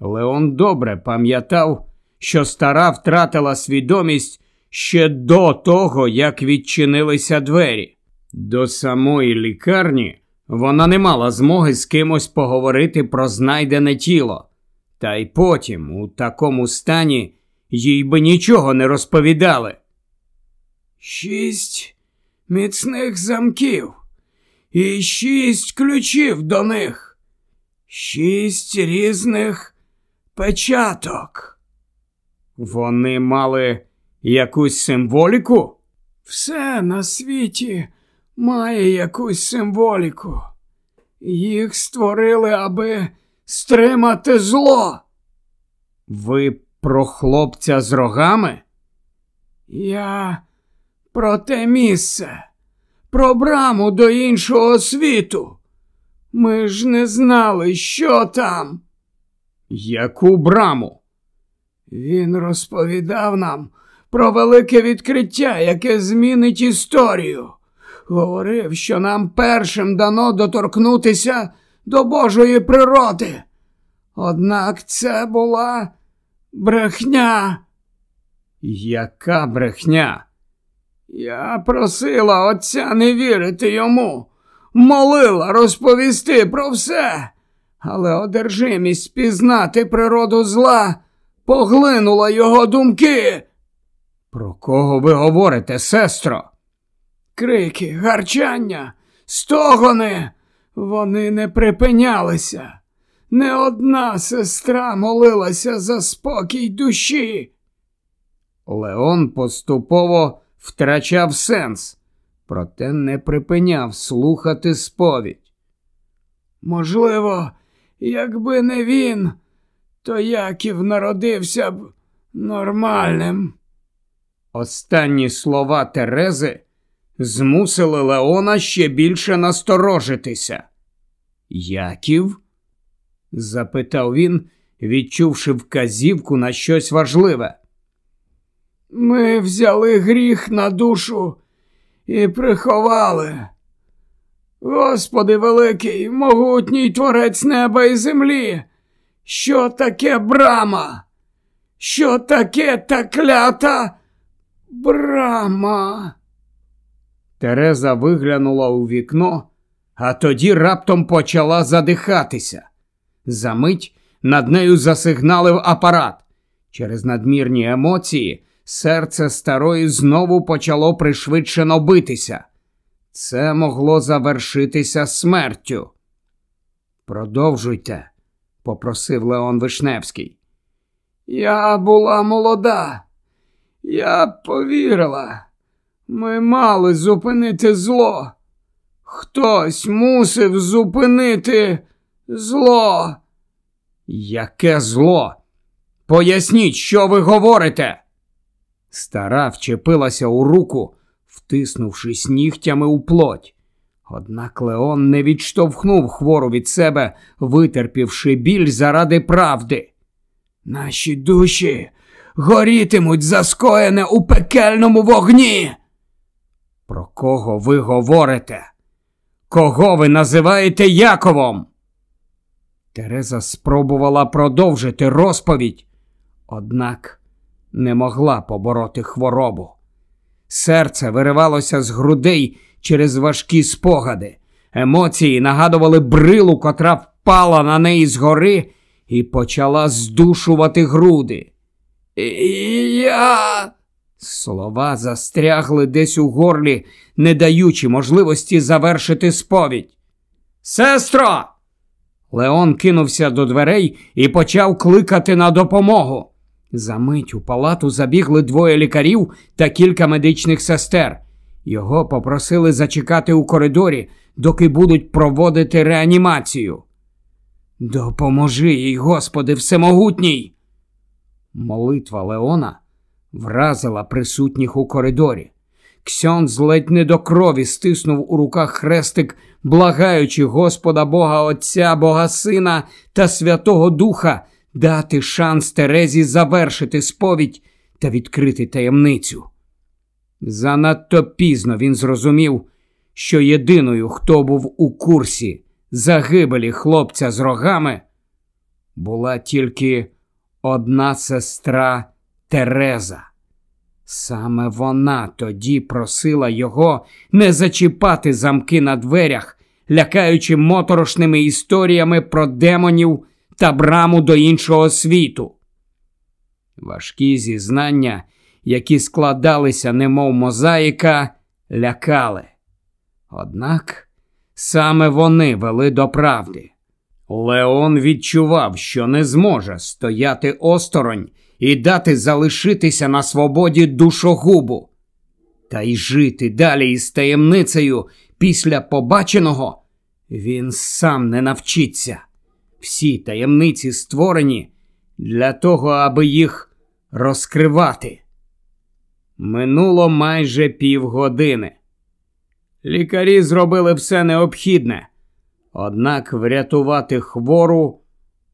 Леон добре пам'ятав, що стара втратила свідомість ще до того, як відчинилися двері. До самої лікарні вона не мала змоги з кимось поговорити про знайдене тіло, та й потім, у такому стані, їй би нічого не розповідали. Шість міцних замків і шість ключів до них, шість різних печаток. Вони мали якусь символіку? Все на світі має якусь символіку. Їх створили, аби стримати зло. Ви про хлопця з рогами? Я про те місце, про браму до іншого світу. Ми ж не знали, що там. Яку браму? Він розповідав нам про велике відкриття, яке змінить історію. Говорив, що нам першим дано доторкнутися до Божої природи. Однак це була брехня. Яка брехня? Я просила отця не вірити йому, молила розповісти про все, але одержимість спізнати природу зла поглинула його думки. Про кого ви говорите, сестро? Крики, гарчання, стогони, вони не припинялися. Не одна сестра молилася за спокій душі. Леон поступово втрачав сенс, проте не припиняв слухати сповідь. Можливо, якби не він, то Яків народився б нормальним. Останні слова Терези змусили Леона ще більше насторожитися. Яків? запитав він, відчувши вказівку на щось важливе. Ми взяли гріх на душу і приховали. Господи великий, могутній творець неба і землі. Що таке брама? Що таке та клята брама? Тереза виглянула у вікно, а тоді раптом почала задихатися. Замить над нею засигналив апарат. Через надмірні емоції серце старої знову почало пришвидшено битися. Це могло завершитися смертю. Продовжуйте, попросив Леон Вишневський. Я була молода. Я повірила. Ми мали зупинити зло. Хтось мусив зупинити зло. Яке зло? Поясніть, що ви говорите. Стара вчепилася у руку, втиснувшись нігтями у плоть. Однак Леон не відштовхнув хвору від себе, витерпівши біль заради правди. Наші душі горітимуть заскоєне у пекельному вогні. Про кого ви говорите? Кого ви називаєте Яковом? Тереза спробувала продовжити розповідь, однак не могла побороти хворобу. Серце виривалося з грудей через важкі спогади. Емоції нагадували брилу, котра впала на неї згори і почала здушувати груди. Я. Слова застрягли десь у горлі, не даючи можливості завершити сповідь. Сестро! Леон кинувся до дверей і почав кликати на допомогу. Замить у палату забігли двоє лікарів та кілька медичних сестер. Його попросили зачекати у коридорі, доки будуть проводити реанімацію. Допоможи їй, Господи, всемогутній. Молитва Леона вразила присутніх у коридорі. Ксьон ледь не до крові стиснув у руках хрестик, благаючи Господа Бога Отця, Бога Сина та Святого Духа дати шанс Терезі завершити сповідь та відкрити таємницю. Занадто пізно він зрозумів, що єдиною, хто був у курсі загибелі хлопця з рогами, була тільки одна сестра Тереза. Саме вона тоді просила його не зачіпати замки на дверях, лякаючи моторошними історіями про демонів та браму до іншого світу. Важкі зізнання, які складалися, немов мозаїка, лякали. Однак саме вони вели до правди. Леон відчував, що не зможе стояти осторонь і дати залишитися на свободі душогубу. Та й жити далі із таємницею після побаченого він сам не навчиться. Всі таємниці створені для того, аби їх розкривати. Минуло майже півгодини. Лікарі зробили все необхідне, однак врятувати хвору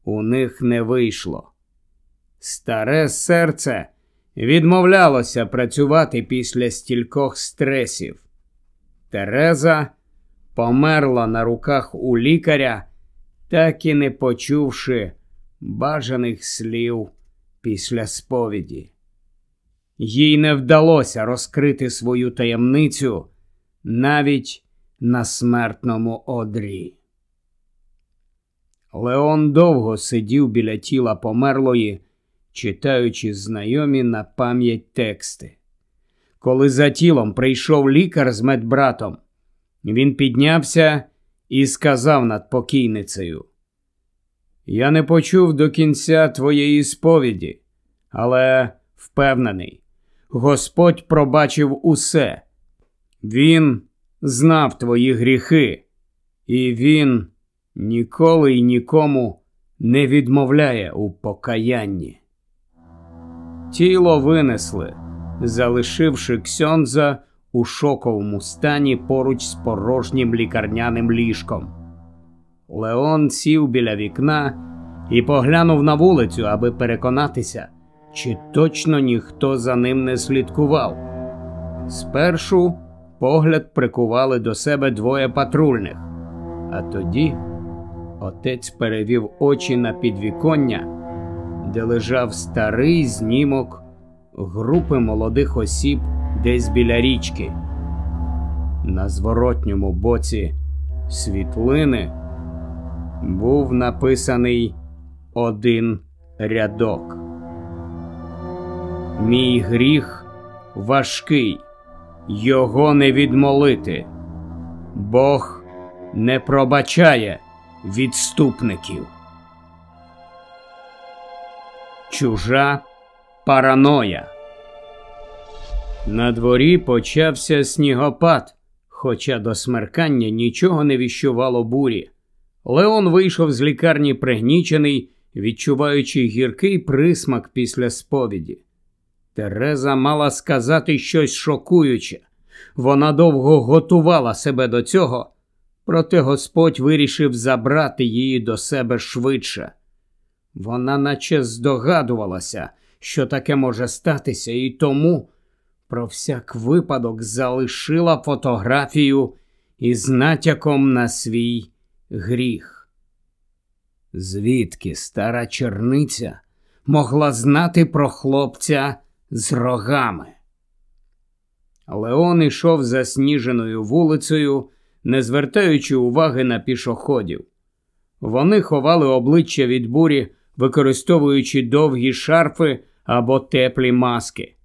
у них не вийшло. Старе серце відмовлялося працювати після стількох стресів. Тереза померла на руках у лікаря, так і не почувши бажаних слів після сповіді. Їй не вдалося розкрити свою таємницю навіть на смертному одрі. Леон довго сидів біля тіла померлої читаючи знайомі на пам'ять тексти. Коли за тілом прийшов лікар з медбратом, він піднявся і сказав над покійницею: Я не почув до кінця твоєї сповіді, але впевнений, Господь пробачив усе. Він знав твої гріхи, і він ніколи й нікому не відмовляє у покаянні. Тіло винесли, залишивши Ксьонза у шоковому стані поруч з порожнім лікарняним ліжком. Леон сів біля вікна і поглянув на вулицю, аби переконатися, чи точно ніхто за ним не слідкував. Спершу погляд прикували до себе двоє патрульних, а тоді отець перевів очі на підвіконня де лежав старий знімок групи молодих осіб десь біля річки. На зворотньому боці світлини був написаний один рядок. Мій гріх важкий, його не відмолити. Бог не пробачає відступників. Чужа параноя. На дворі почався снігопад, хоча до смеркання нічого не віщувало бурі. Леон вийшов з лікарні пригнічений, відчуваючи гіркий присмак після сповіді. Тереза мала сказати щось шокуюче. Вона довго готувала себе до цього, проте Господь вирішив забрати її до себе швидше. Вона наче здогадувалася, що таке може статися, і тому про всяк випадок залишила фотографію із натяком на свій гріх. Звідки стара черниця могла знати про хлопця з рогами? Леон ішов засніженою вулицею, не звертаючи уваги на пішоходів. Вони ховали обличчя від бурі використовуючи довгі шарфи або теплі маски.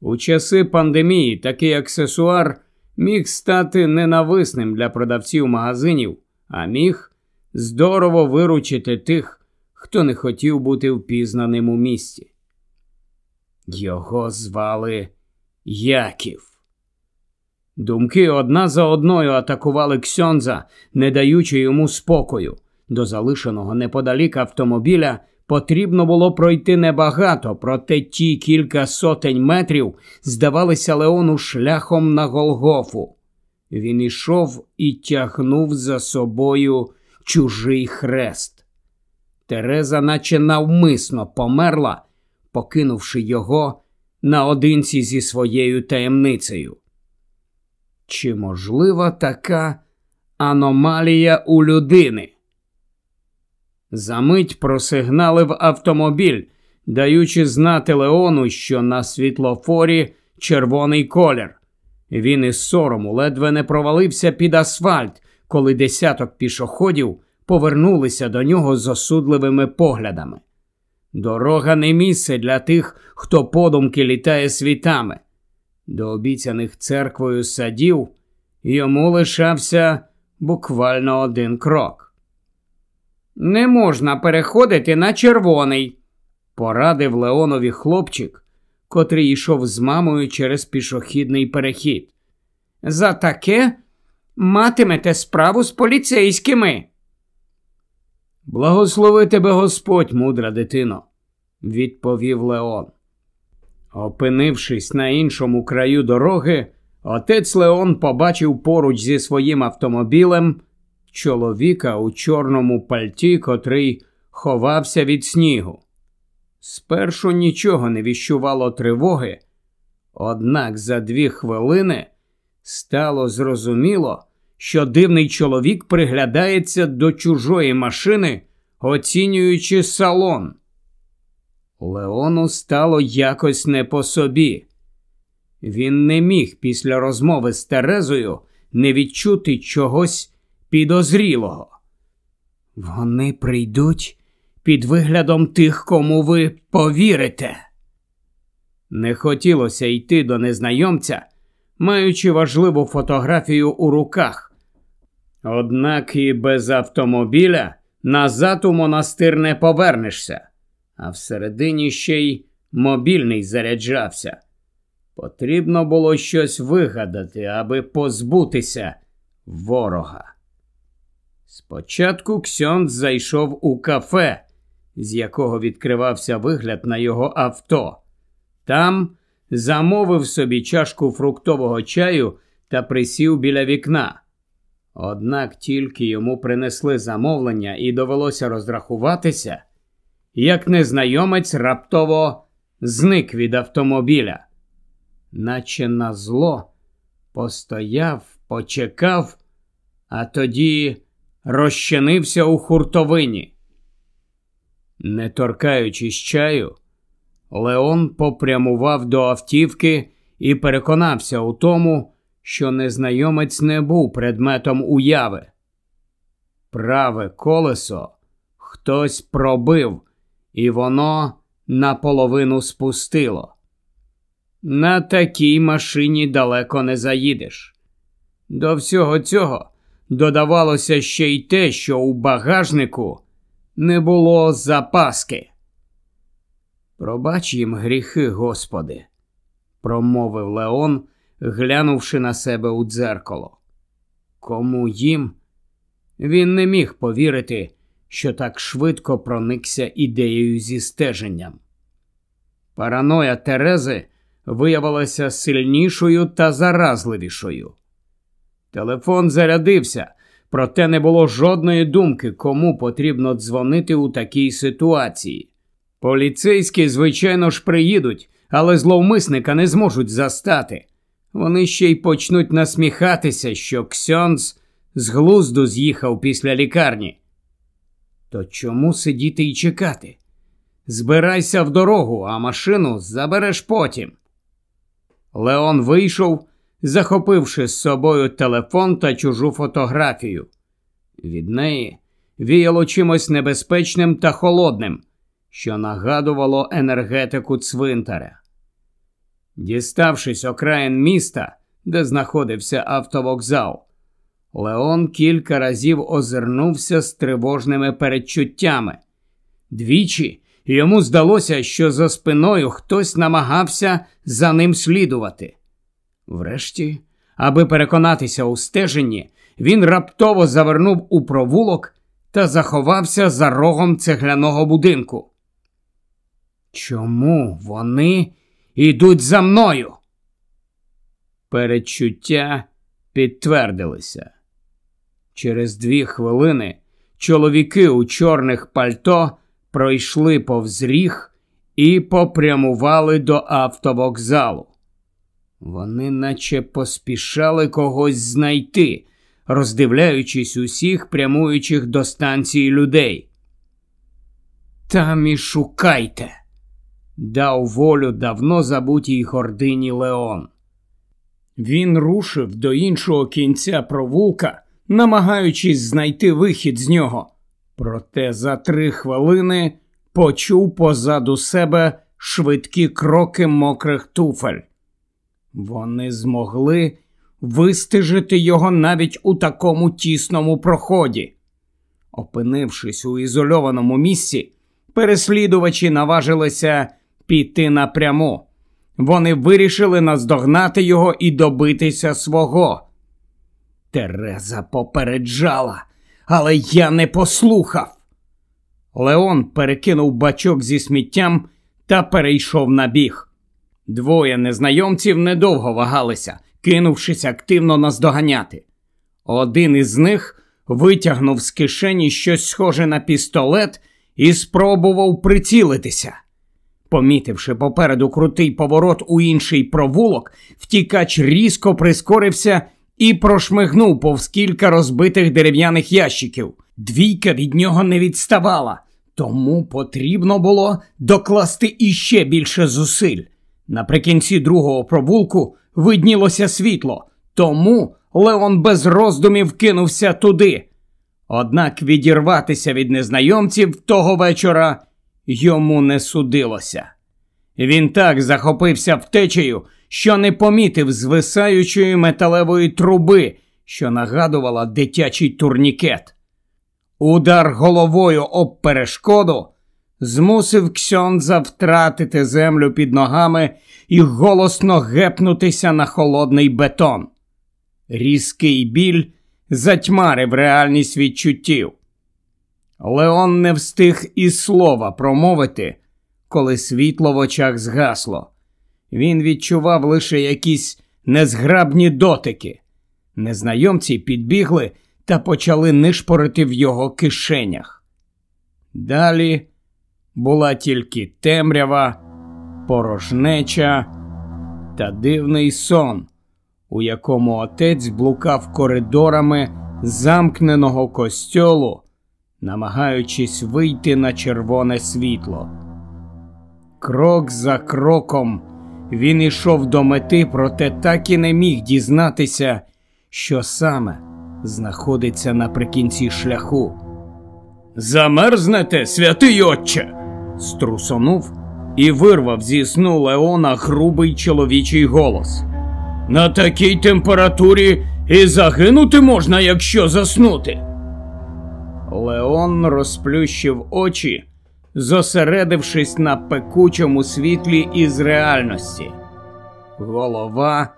У часи пандемії такий аксесуар міг стати ненависним для продавців магазинів, а міг здорово виручити тих, хто не хотів бути впізнаним у місті. Його звали Яків. Думки одна за одною атакували Ксьонза, не даючи йому спокою. До залишеного неподалік автомобіля потрібно було пройти небагато, проте ті кілька сотень метрів здавалися Леону шляхом на Голгофу. Він ішов і тягнув за собою чужий хрест. Тереза, наче навмисно померла, покинувши його наодинці зі своєю таємницею. Чи можлива така аномалія у людини? Замить просигналив автомобіль, даючи знати Леону, що на світлофорі червоний колір. Він із сорому ледве не провалився під асфальт, коли десяток пішоходів повернулися до нього з осудливими поглядами. Дорога не місце для тих, хто подумки літає світами. До обіцяних церквою садів йому лишався буквально один крок. Не можна переходити на червоний, порадив Леонові хлопчик, котрий йшов з мамою через пішохідний перехід. За таке матимете справу з поліцейськими. Благослови тебе Господь, мудра дитино, відповів Леон. Опинившись на іншому краю дороги, отець Леон побачив поруч зі своїм автомобілем чоловіка у чорному пальті, котрий ховався від снігу. Спершу нічого не віщувало тривоги, однак за дві хвилини стало зрозуміло, що дивний чоловік приглядається до чужої машини, оцінюючи салон. Леону стало якось не по собі. Він не міг після розмови з Терезою не відчути чогось підозрілого. Вони прийдуть під виглядом тих, кому ви повірите. Не хотілося йти до незнайомця, маючи важливу фотографію у руках. Однак і без автомобіля назад у монастир не повернешся, а всередині ще й мобільний заряджався. Потрібно було щось вигадати, аби позбутися ворога. Спочатку Ксьонд зайшов у кафе, з якого відкривався вигляд на його авто. Там замовив собі чашку фруктового чаю та присів біля вікна. Однак тільки йому принесли замовлення і довелося розрахуватися, як незнайомець раптово зник від автомобіля, наче на зло, постояв, почекав, а тоді розчинився у хуртовині. Не торкаючись чаю, Леон попрямував до автівки і переконався у тому, що незнайомець не був предметом уяви. Праве колесо хтось пробив, і воно наполовину спустило. На такій машині далеко не заїдеш. До всього цього додавалося ще й те, що у багажнику не було запаски. Пробач їм гріхи, Господи, промовив Леон, глянувши на себе у дзеркало. Кому їм? Він не міг повірити, що так швидко проникся ідеєю зі стеженням. Параноя Терези виявилася сильнішою та заразливішою. Телефон зарядився, проте не було жодної думки, кому потрібно дзвонити у такій ситуації. Поліцейські, звичайно ж, приїдуть, але зловмисника не зможуть застати. Вони ще й почнуть насміхатися, що Ксьонс з глузду з'їхав після лікарні. То чому сидіти і чекати? Збирайся в дорогу, а машину забереш потім. Леон вийшов, захопивши з собою телефон та чужу фотографію. Від неї віяло чимось небезпечним та холодним, що нагадувало енергетику цвинтаря. Діставшись окраїн міста, де знаходився автовокзал, Леон кілька разів озирнувся з тривожними передчуттями. Двічі йому здалося, що за спиною хтось намагався за ним слідувати. Врешті, аби переконатися у стеженні, він раптово завернув у провулок та заховався за рогом цегляного будинку. Чому вони йдуть за мною? Передчуття підтвердилися. Через дві хвилини чоловіки у чорних пальто пройшли повз ріг і попрямували до автовокзалу. Вони наче поспішали когось знайти, роздивляючись усіх прямуючих до станції людей. Там і шукайте, дав волю давно забутій гордині Леон. Він рушив до іншого кінця провулка, намагаючись знайти вихід з нього. Проте за три хвилини почув позаду себе швидкі кроки мокрих туфель. Вони змогли вистежити його навіть у такому тісному проході. Опинившись у ізольованому місці, переслідувачі наважилися піти напряму. Вони вирішили наздогнати його і добитися свого. Тереза попереджала, але я не послухав. Леон перекинув бачок зі сміттям та перейшов на біг. Двоє незнайомців недовго вагалися, кинувшись активно наздоганяти. Один із них витягнув з кишені щось схоже на пістолет і спробував прицілитися. Помітивши попереду крутий поворот у інший провулок, втікач різко прискорився і прошмигнув повз кілька розбитих дерев'яних ящиків. Двійка від нього не відставала, тому потрібно було докласти іще більше зусиль. Наприкінці другого провулку виднілося світло, тому Леон без роздумів кинувся туди. Однак відірватися від незнайомців того вечора йому не судилося. Він так захопився втечею, що не помітив звисаючої металевої труби, що нагадувала дитячий турнікет. Удар головою об перешкоду змусив Ксьонза втратити землю під ногами і голосно гепнутися на холодний бетон. Різкий біль затьмарив реальність відчуттів. Леон не встиг і слова промовити, коли світло в очах згасло. Він відчував лише якісь незграбні дотики. Незнайомці підбігли та почали нишпорити в його кишенях. Далі була тільки темрява, порожнеча та дивний сон, у якому отець блукав коридорами замкненого костьолу, намагаючись вийти на червоне світло. Крок за кроком він ішов до мети, проте так і не міг дізнатися, що саме знаходиться наприкінці шляху. Замерзнете, святий отче! Струсонув і вирвав зі сну Леона грубий чоловічий голос. На такій температурі і загинути можна, якщо заснути. Леон розплющив очі, зосередившись на пекучому світлі із реальності. Голова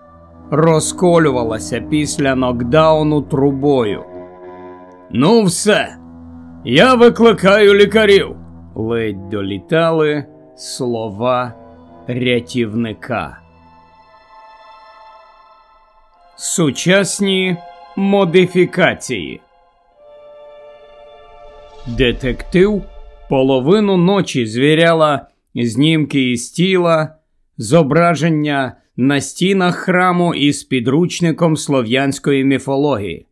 розколювалася після нокдауну трубою. Ну, все, я викликаю лікарів. Ледь долітали слова рятівника. Сучасні модифікації. Детектив половину ночі звіряла знімки із тіла, зображення на стінах храму із підручником слов'янської міфології.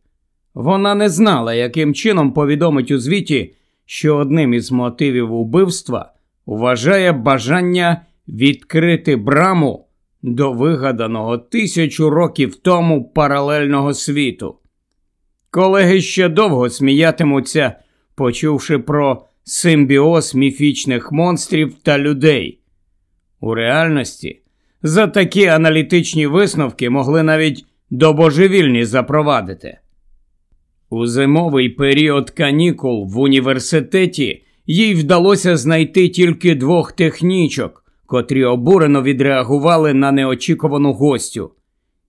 Вона не знала, яким чином повідомить у звіті, що одним із мотивів убивства вважає бажання відкрити браму до вигаданого тисячу років тому паралельного світу. Колеги ще довго сміятимуться, почувши про симбіоз міфічних монстрів та людей. У реальності за такі аналітичні висновки могли навіть до божевільні запровадити. У зимовий період канікул в університеті їй вдалося знайти тільки двох технічок, котрі обурено відреагували на неочікувану гостю.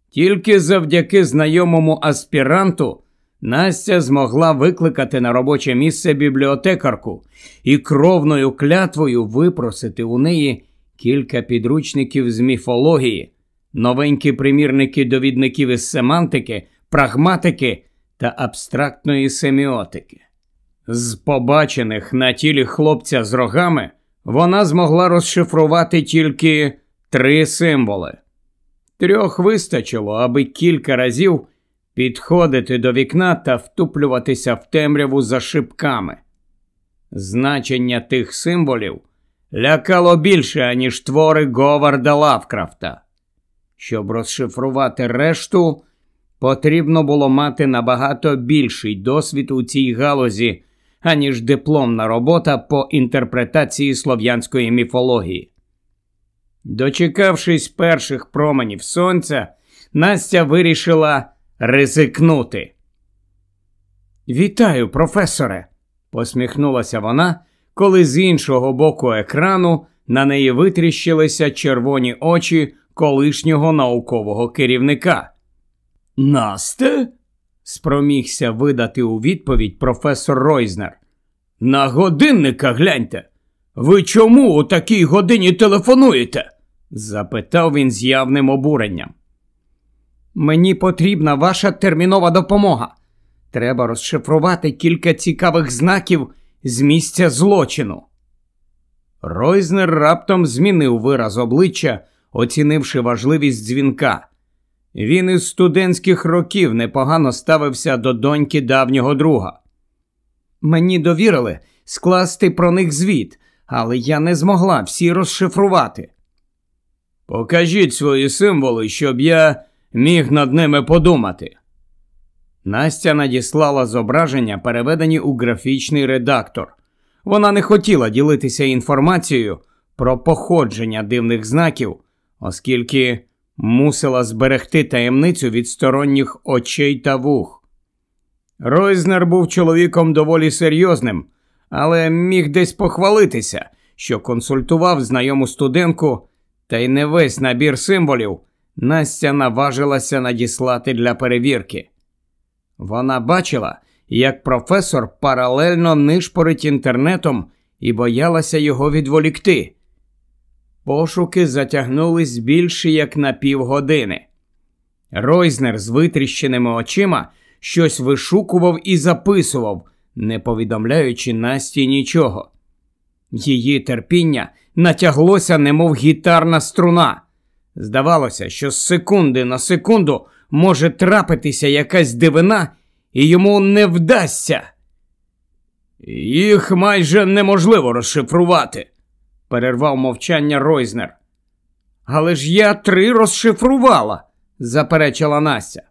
Тільки завдяки знайомому аспіранту Настя змогла викликати на робоче місце бібліотекарку і кровною клятвою випросити у неї кілька підручників з міфології, новенькі примірники довідників із семантики, прагматики та абстрактної семіотики. З побачених на тілі хлопця з рогами вона змогла розшифрувати тільки три символи. Трьох вистачило, аби кілька разів підходити до вікна та втуплюватися в темряву за шибками. Значення тих символів лякало більше, аніж твори Говарда Лавкрафта. Щоб розшифрувати решту, потрібно було мати набагато більший досвід у цій галузі, аніж дипломна робота по інтерпретації слов'янської міфології. Дочекавшись перших променів сонця, Настя вирішила ризикнути. Вітаю, професоре, посміхнулася вона, коли з іншого боку екрану на неї витріщилися червоні очі колишнього наукового керівника. Насте? спромігся видати у відповідь професор Ройзнер. На годинника гляньте. Ви чому у такій годині телефонуєте? запитав він з явним обуренням. Мені потрібна ваша термінова допомога. Треба розшифрувати кілька цікавих знаків з місця злочину. Ройзнер раптом змінив вираз обличчя, оцінивши важливість дзвінка. Він із студентських років непогано ставився до доньки давнього друга. Мені довірили скласти про них звіт, але я не змогла всі розшифрувати. Покажіть свої символи, щоб я міг над ними подумати. Настя надіслала зображення, переведені у графічний редактор. Вона не хотіла ділитися інформацією про походження дивних знаків, оскільки мусила зберегти таємницю від сторонніх очей та вух. Ройзнер був чоловіком доволі серйозним, але міг десь похвалитися, що консультував знайому студентку, та й не весь набір символів Настя наважилася надіслати для перевірки. Вона бачила, як професор паралельно нишпорить інтернетом і боялася його відволікти. Пошуки затягнулись більше як на півгодини. Ройзнер з витріщеними очима щось вишукував і записував, не повідомляючи Насті нічого. Її терпіння натяглося, немов гітарна струна. Здавалося, що з секунди на секунду може трапитися якась дивина, і йому не вдасться. Їх майже неможливо розшифрувати, перервав мовчання Ройзнер. Але ж я три розшифрувала, заперечила Настя.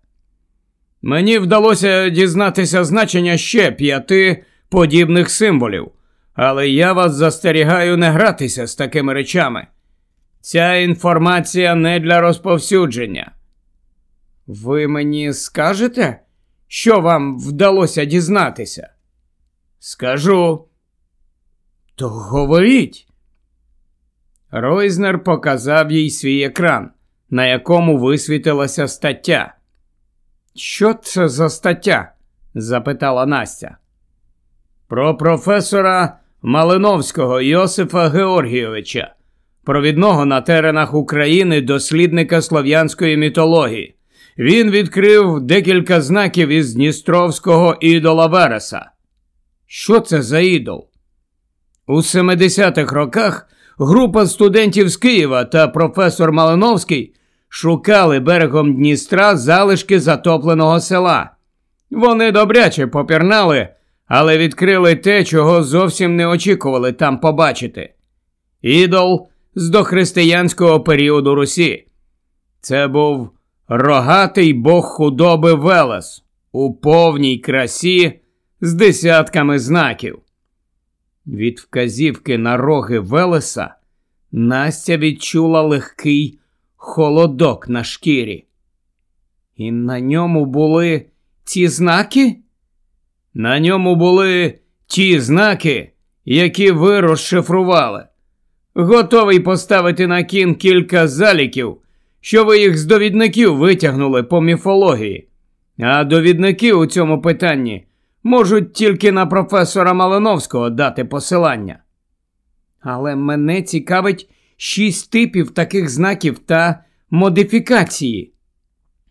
Мені вдалося дізнатися значення ще п'яти подібних символів, але я вас застерігаю не гратися з такими речами. Ця інформація не для розповсюдження. Ви мені скажете, що вам вдалося дізнатися? Скажу. То говоріть. Ройзнер показав їй свій екран, на якому висвітилася стаття. Що це за стаття? запитала Настя. Про професора Малиновського Йосифа Георгійовича, провідного на теренах України дослідника слов'янської мітології. Він відкрив декілька знаків із Дністровського ідола Вереса. Що це за ідол? У 70-х роках група студентів з Києва та професор Малиновський шукали берегом Дністра залишки затопленого села. Вони добряче попірнали, але відкрили те, чого зовсім не очікували там побачити. Ідол з дохристиянського періоду Русі. Це був рогатий бог худоби Велес у повній красі з десятками знаків. Від вказівки на роги Велеса Настя відчула легкий холодок на шкірі. І на ньому були ці знаки? На ньому були ті знаки, які ви розшифрували. Готовий поставити на кін кілька заліків, що ви їх з довідників витягнули по міфології. А довідники у цьому питанні можуть тільки на професора Малиновського дати посилання. Але мене цікавить шість типів таких знаків та модифікації.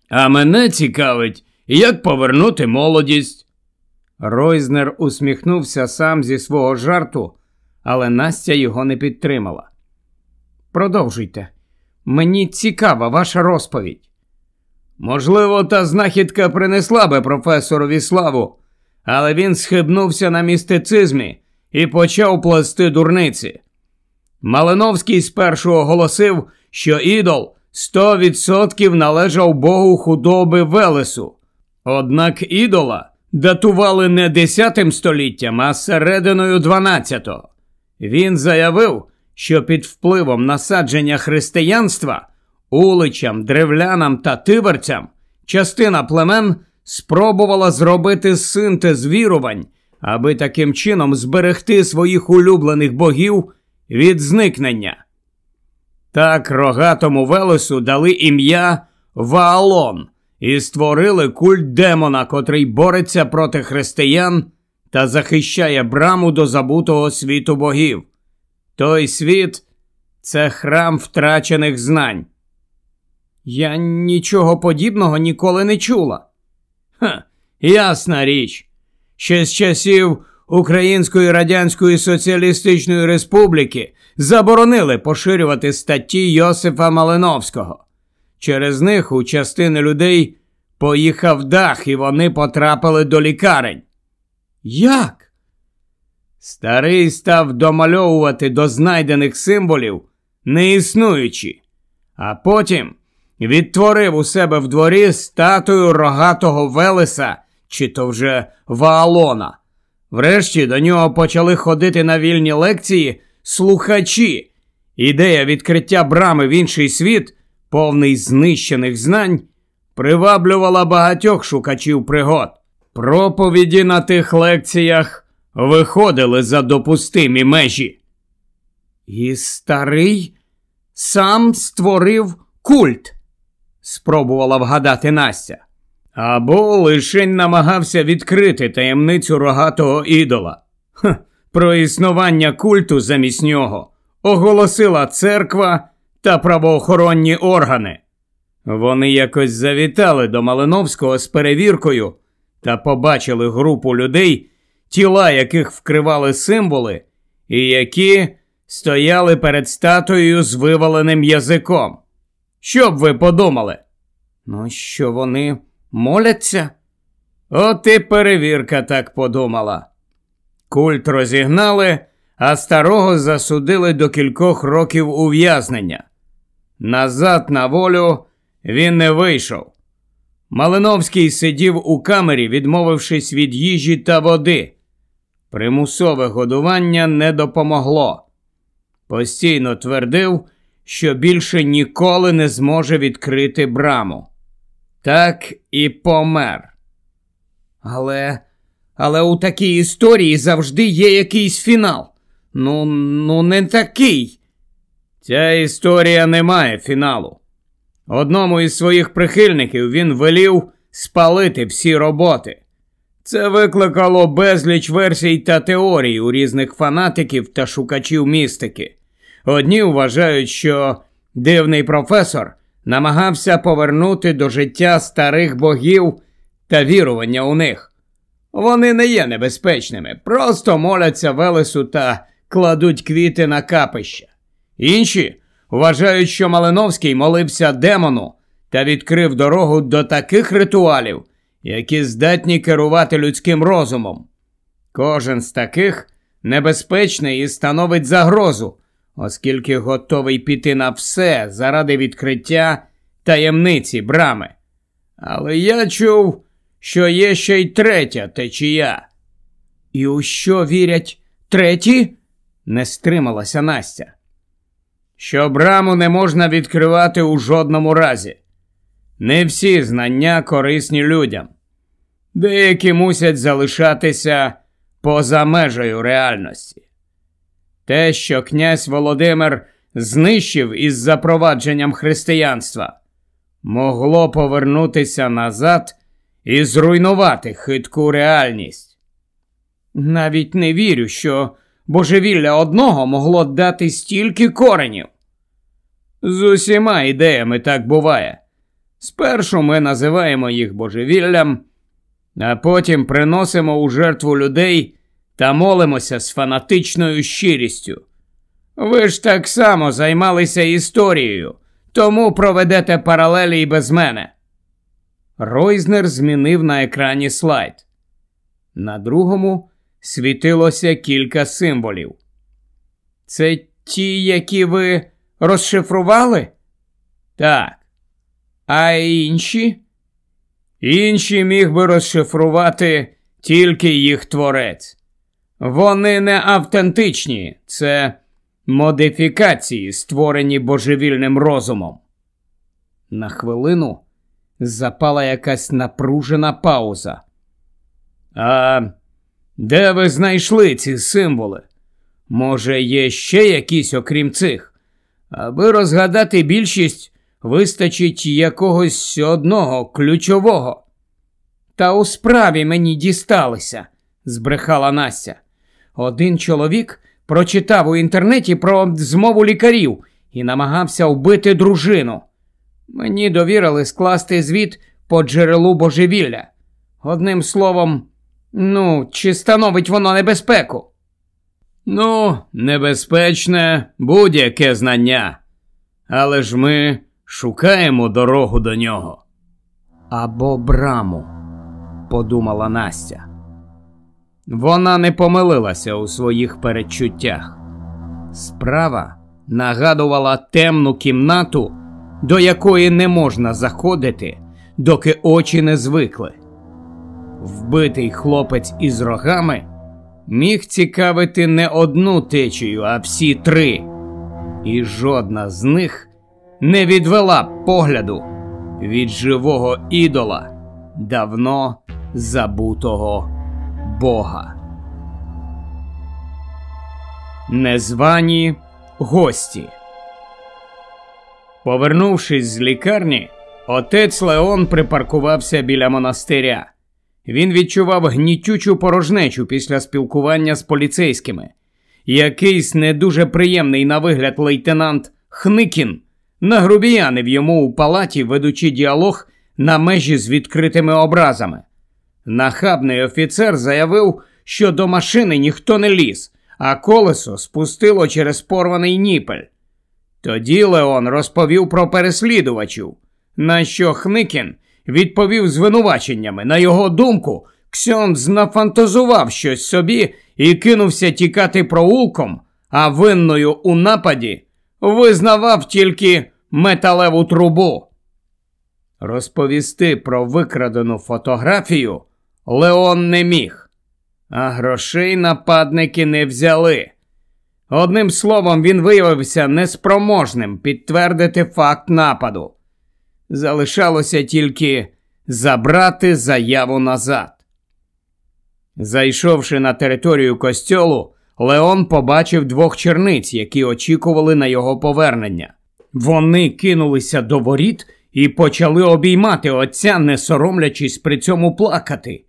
А мене цікавить, як повернути молодість. Ройзнер усміхнувся сам зі свого жарту, але Настя його не підтримала. Продовжуйте. Мені цікава ваша розповідь. Можливо, та знахідка принесла би професорові славу, але він схибнувся на містицизмі і почав плести дурниці. Малиновський спершу оголосив, що ідол 100% належав Богу худоби Велесу. Однак ідола датували не 10 століттям, а серединою 12-го. Він заявив, що під впливом насадження християнства уличам, древлянам та тиверцям частина племен спробувала зробити синтез вірувань, аби таким чином зберегти своїх улюблених богів від зникнення. Так рогатому Велесу дали ім'я Ваалон і створили культ демона, котрий бореться проти християн та захищає браму до забутого світу богів. Той світ це храм втрачених знань. Я нічого подібного ніколи не чула. Ха, ясна річ. Ще з часів Української Радянської Соціалістичної Республіки заборонили поширювати статті Йосифа Малиновського. Через них у частини людей поїхав дах, і вони потрапили до лікарень. Як? Старий став домальовувати до знайдених символів, не існуючи, а потім відтворив у себе в дворі статую рогатого Велеса чи то вже Ваалона. Врешті до нього почали ходити на вільні лекції слухачі. Ідея відкриття брами в інший світ, повний знищених знань, приваблювала багатьох шукачів пригод. Проповіді на тих лекціях виходили за допустимі межі. І старий сам створив культ, спробувала вгадати Настя. Або лишень намагався відкрити таємницю рогатого ідола. Ха, про існування культу замість нього оголосила церква та правоохоронні органи. Вони якось завітали до Малиновського з перевіркою та побачили групу людей, тіла яких вкривали символи, і які стояли перед статуєю з виваленим язиком. Що б ви подумали? Ну, що вони моляться? От і перевірка так подумала. Культ розігнали, а старого засудили до кількох років ув'язнення. Назад на волю він не вийшов. Малиновський сидів у камері, відмовившись від їжі та води. Примусове годування не допомогло. Постійно твердив, що більше ніколи не зможе відкрити браму. Так і помер. Але але у такій історії завжди є якийсь фінал. Ну, ну, не такий. Ця історія не має фіналу. Одному із своїх прихильників він велів спалити всі роботи. Це викликало безліч версій та теорій у різних фанатиків та шукачів містики. Одні вважають, що дивний професор намагався повернути до життя старих богів та вірування у них. Вони не є небезпечними, просто моляться Велесу та кладуть квіти на капище. Інші вважають, що Малиновський молився демону та відкрив дорогу до таких ритуалів, які здатні керувати людським розумом. Кожен з таких небезпечний і становить загрозу, оскільки готовий піти на все заради відкриття таємниці брами. Але я чув, що є ще й третя течія. І у що вірять треті? не стрималася Настя. Що браму не можна відкривати у жодному разі. Не всі знання корисні людям. Деякі мусять залишатися поза межею реальності. Те, що князь Володимир знищив із запровадженням християнства, могло повернутися назад і зруйнувати хитку реальність. Навіть не вірю, що божевілля одного могло дати стільки коренів. З усіма ідеями так буває. Спершу ми називаємо їх божевіллям, а потім приносимо у жертву людей та молимося з фанатичною щирістю. Ви ж так само займалися історією, тому проведете паралелі і без мене. Ройзнер змінив на екрані слайд. На другому світилося кілька символів. Це Ті, які ви розшифрували? Так. А інші? Інші міг би розшифрувати тільки їх творець. Вони не автентичні, це модифікації, створені божевільним розумом. На хвилину запала якась напружена пауза. А де ви знайшли ці символи? Може, є ще якісь, окрім цих? Аби розгадати більшість, вистачить якогось одного ключового. Та у справі мені дісталися, збрехала Настя. Один чоловік прочитав у інтернеті про змову лікарів і намагався вбити дружину. Мені довірили скласти звіт по джерелу божевілля. Одним словом, ну, чи становить воно небезпеку? Ну, небезпечне будь-яке знання. Але ж ми шукаємо дорогу до нього. Або браму, подумала Настя. Вона не помилилася у своїх передчуттях. Справа нагадувала темну кімнату, до якої не можна заходити, доки очі не звикли. Вбитий хлопець із рогами міг цікавити не одну течію, а всі три, і жодна з них не відвела погляду від живого ідола, давно забутого Бога. Незвані гості. Повернувшись з лікарні, отець Леон припаркувався біля монастиря. Він відчував гнітючу порожнечу після спілкування з поліцейськими. Якийсь не дуже приємний на вигляд лейтенант Хникін нагрубіянив йому у палаті, ведучи діалог на межі з відкритими образами. Нахабний офіцер заявив, що до машини ніхто не ліз, а колесо спустило через порваний ніпель. Тоді Леон розповів про переслідувачів, на що Хникін відповів звинуваченнями. На його думку, Ксьондз нафантазував щось собі і кинувся тікати проулком, а винною у нападі визнавав тільки металеву трубу. Розповісти про викрадену фотографію Леон не міг, а грошей нападники не взяли. Одним словом, він виявився неспроможним підтвердити факт нападу. Залишалося тільки забрати заяву назад. Зайшовши на територію костьолу, Леон побачив двох черниць, які очікували на його повернення. Вони кинулися до воріт і почали обіймати отця, не соромлячись при цьому плакати.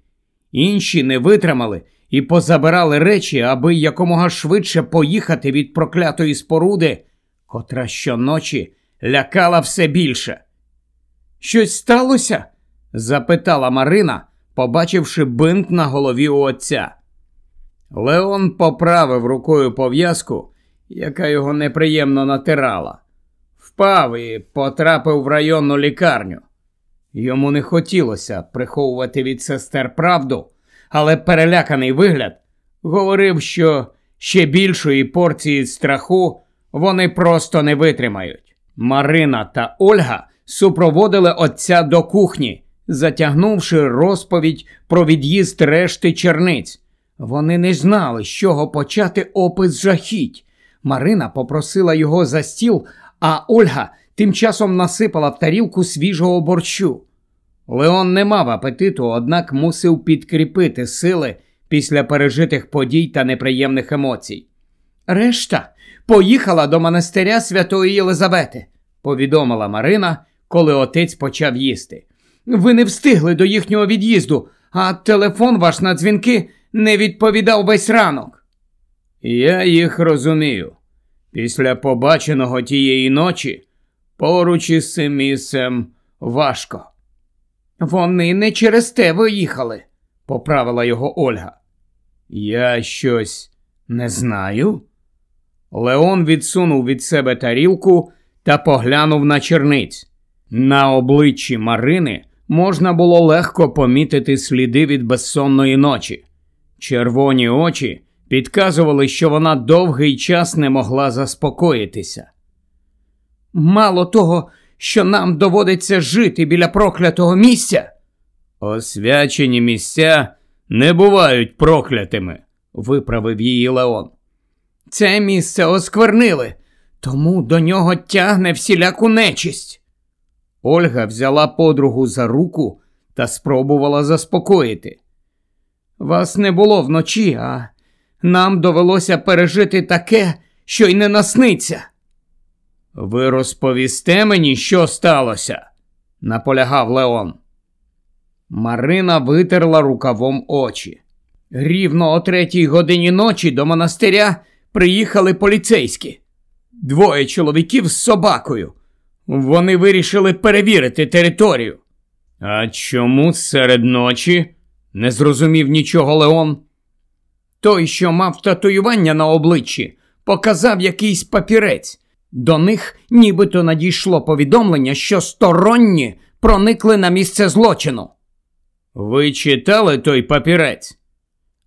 Інші не витримали і позабирали речі, аби якомога швидше поїхати від проклятої споруди, котра щоночі лякала все більше. Щось сталося? запитала Марина, побачивши бинт на голові у отця. Леон поправив рукою пов'язку, яка його неприємно натирала. Впав і потрапив в районну лікарню. Йому не хотілося приховувати від сестер правду, але переляканий вигляд говорив, що ще більшої порції страху вони просто не витримають. Марина та Ольга супроводили отця до кухні, затягнувши розповідь про від'їзд решти черниць. Вони не знали, з чого почати опис жахіть. Марина попросила його за стіл, а Ольга тим часом насипала в тарілку свіжого борщу. Леон не мав апетиту, однак мусив підкріпити сили після пережитих подій та неприємних емоцій. Решта поїхала до монастиря Святої Єлизавети, повідомила Марина, коли отець почав їсти. Ви не встигли до їхнього від'їзду, а телефон ваш на дзвінки не відповідав весь ранок. Я їх розумію. Після побаченого тієї ночі поруч із цим місцем важко. Вони не через те виїхали, поправила його Ольга. Я щось не знаю. Леон відсунув від себе тарілку та поглянув на черниць. На обличчі Марини можна було легко помітити сліди від безсонної ночі. Червоні очі підказували, що вона довгий час не могла заспокоїтися. Мало того, що нам доводиться жити біля проклятого місця. Освячені місця не бувають проклятими, виправив її Леон. Це місце осквернили, тому до нього тягне всіляку нечисть. Ольга взяла подругу за руку та спробувала заспокоїти. Вас не було вночі, а нам довелося пережити таке, що й не насниться. Ви розповісте мені, що сталося, наполягав Леон. Марина витерла рукавом очі. Рівно о третій годині ночі до монастиря приїхали поліцейські. Двоє чоловіків з собакою. Вони вирішили перевірити територію. А чому серед ночі? не зрозумів нічого Леон. Той, що мав татуювання на обличчі, показав якийсь папірець. До них нібито надійшло повідомлення, що сторонні проникли на місце злочину. Ви читали той папірець?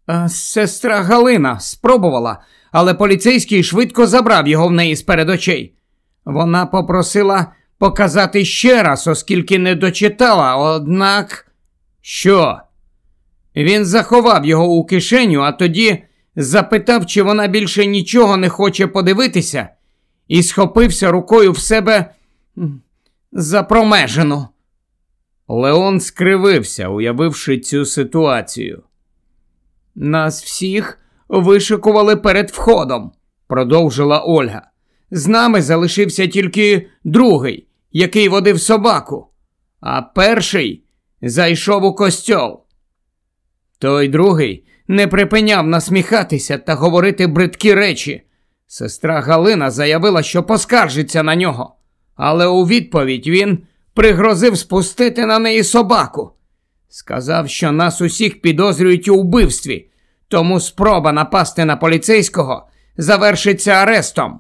А Сестра Галина спробувала, але поліцейський швидко забрав його в неї з перед очей. Вона попросила показати ще раз, оскільки не дочитала, однак. Що? Він заховав його у кишеню, а тоді запитав, чи вона більше нічого не хоче подивитися, і схопився рукою в себе за промежину. Леон скривився, уявивши цю ситуацію. Нас всіх вишикували перед входом, продовжила Ольга. З нами залишився тільки другий, який водив собаку, а перший зайшов у костьол. Той другий не припиняв насміхатися та говорити бридкі речі. Сестра Галина заявила, що поскаржиться на нього, але у відповідь він пригрозив спустити на неї собаку. Сказав, що нас усіх підозрюють у вбивстві, тому спроба напасти на поліцейського завершиться арестом.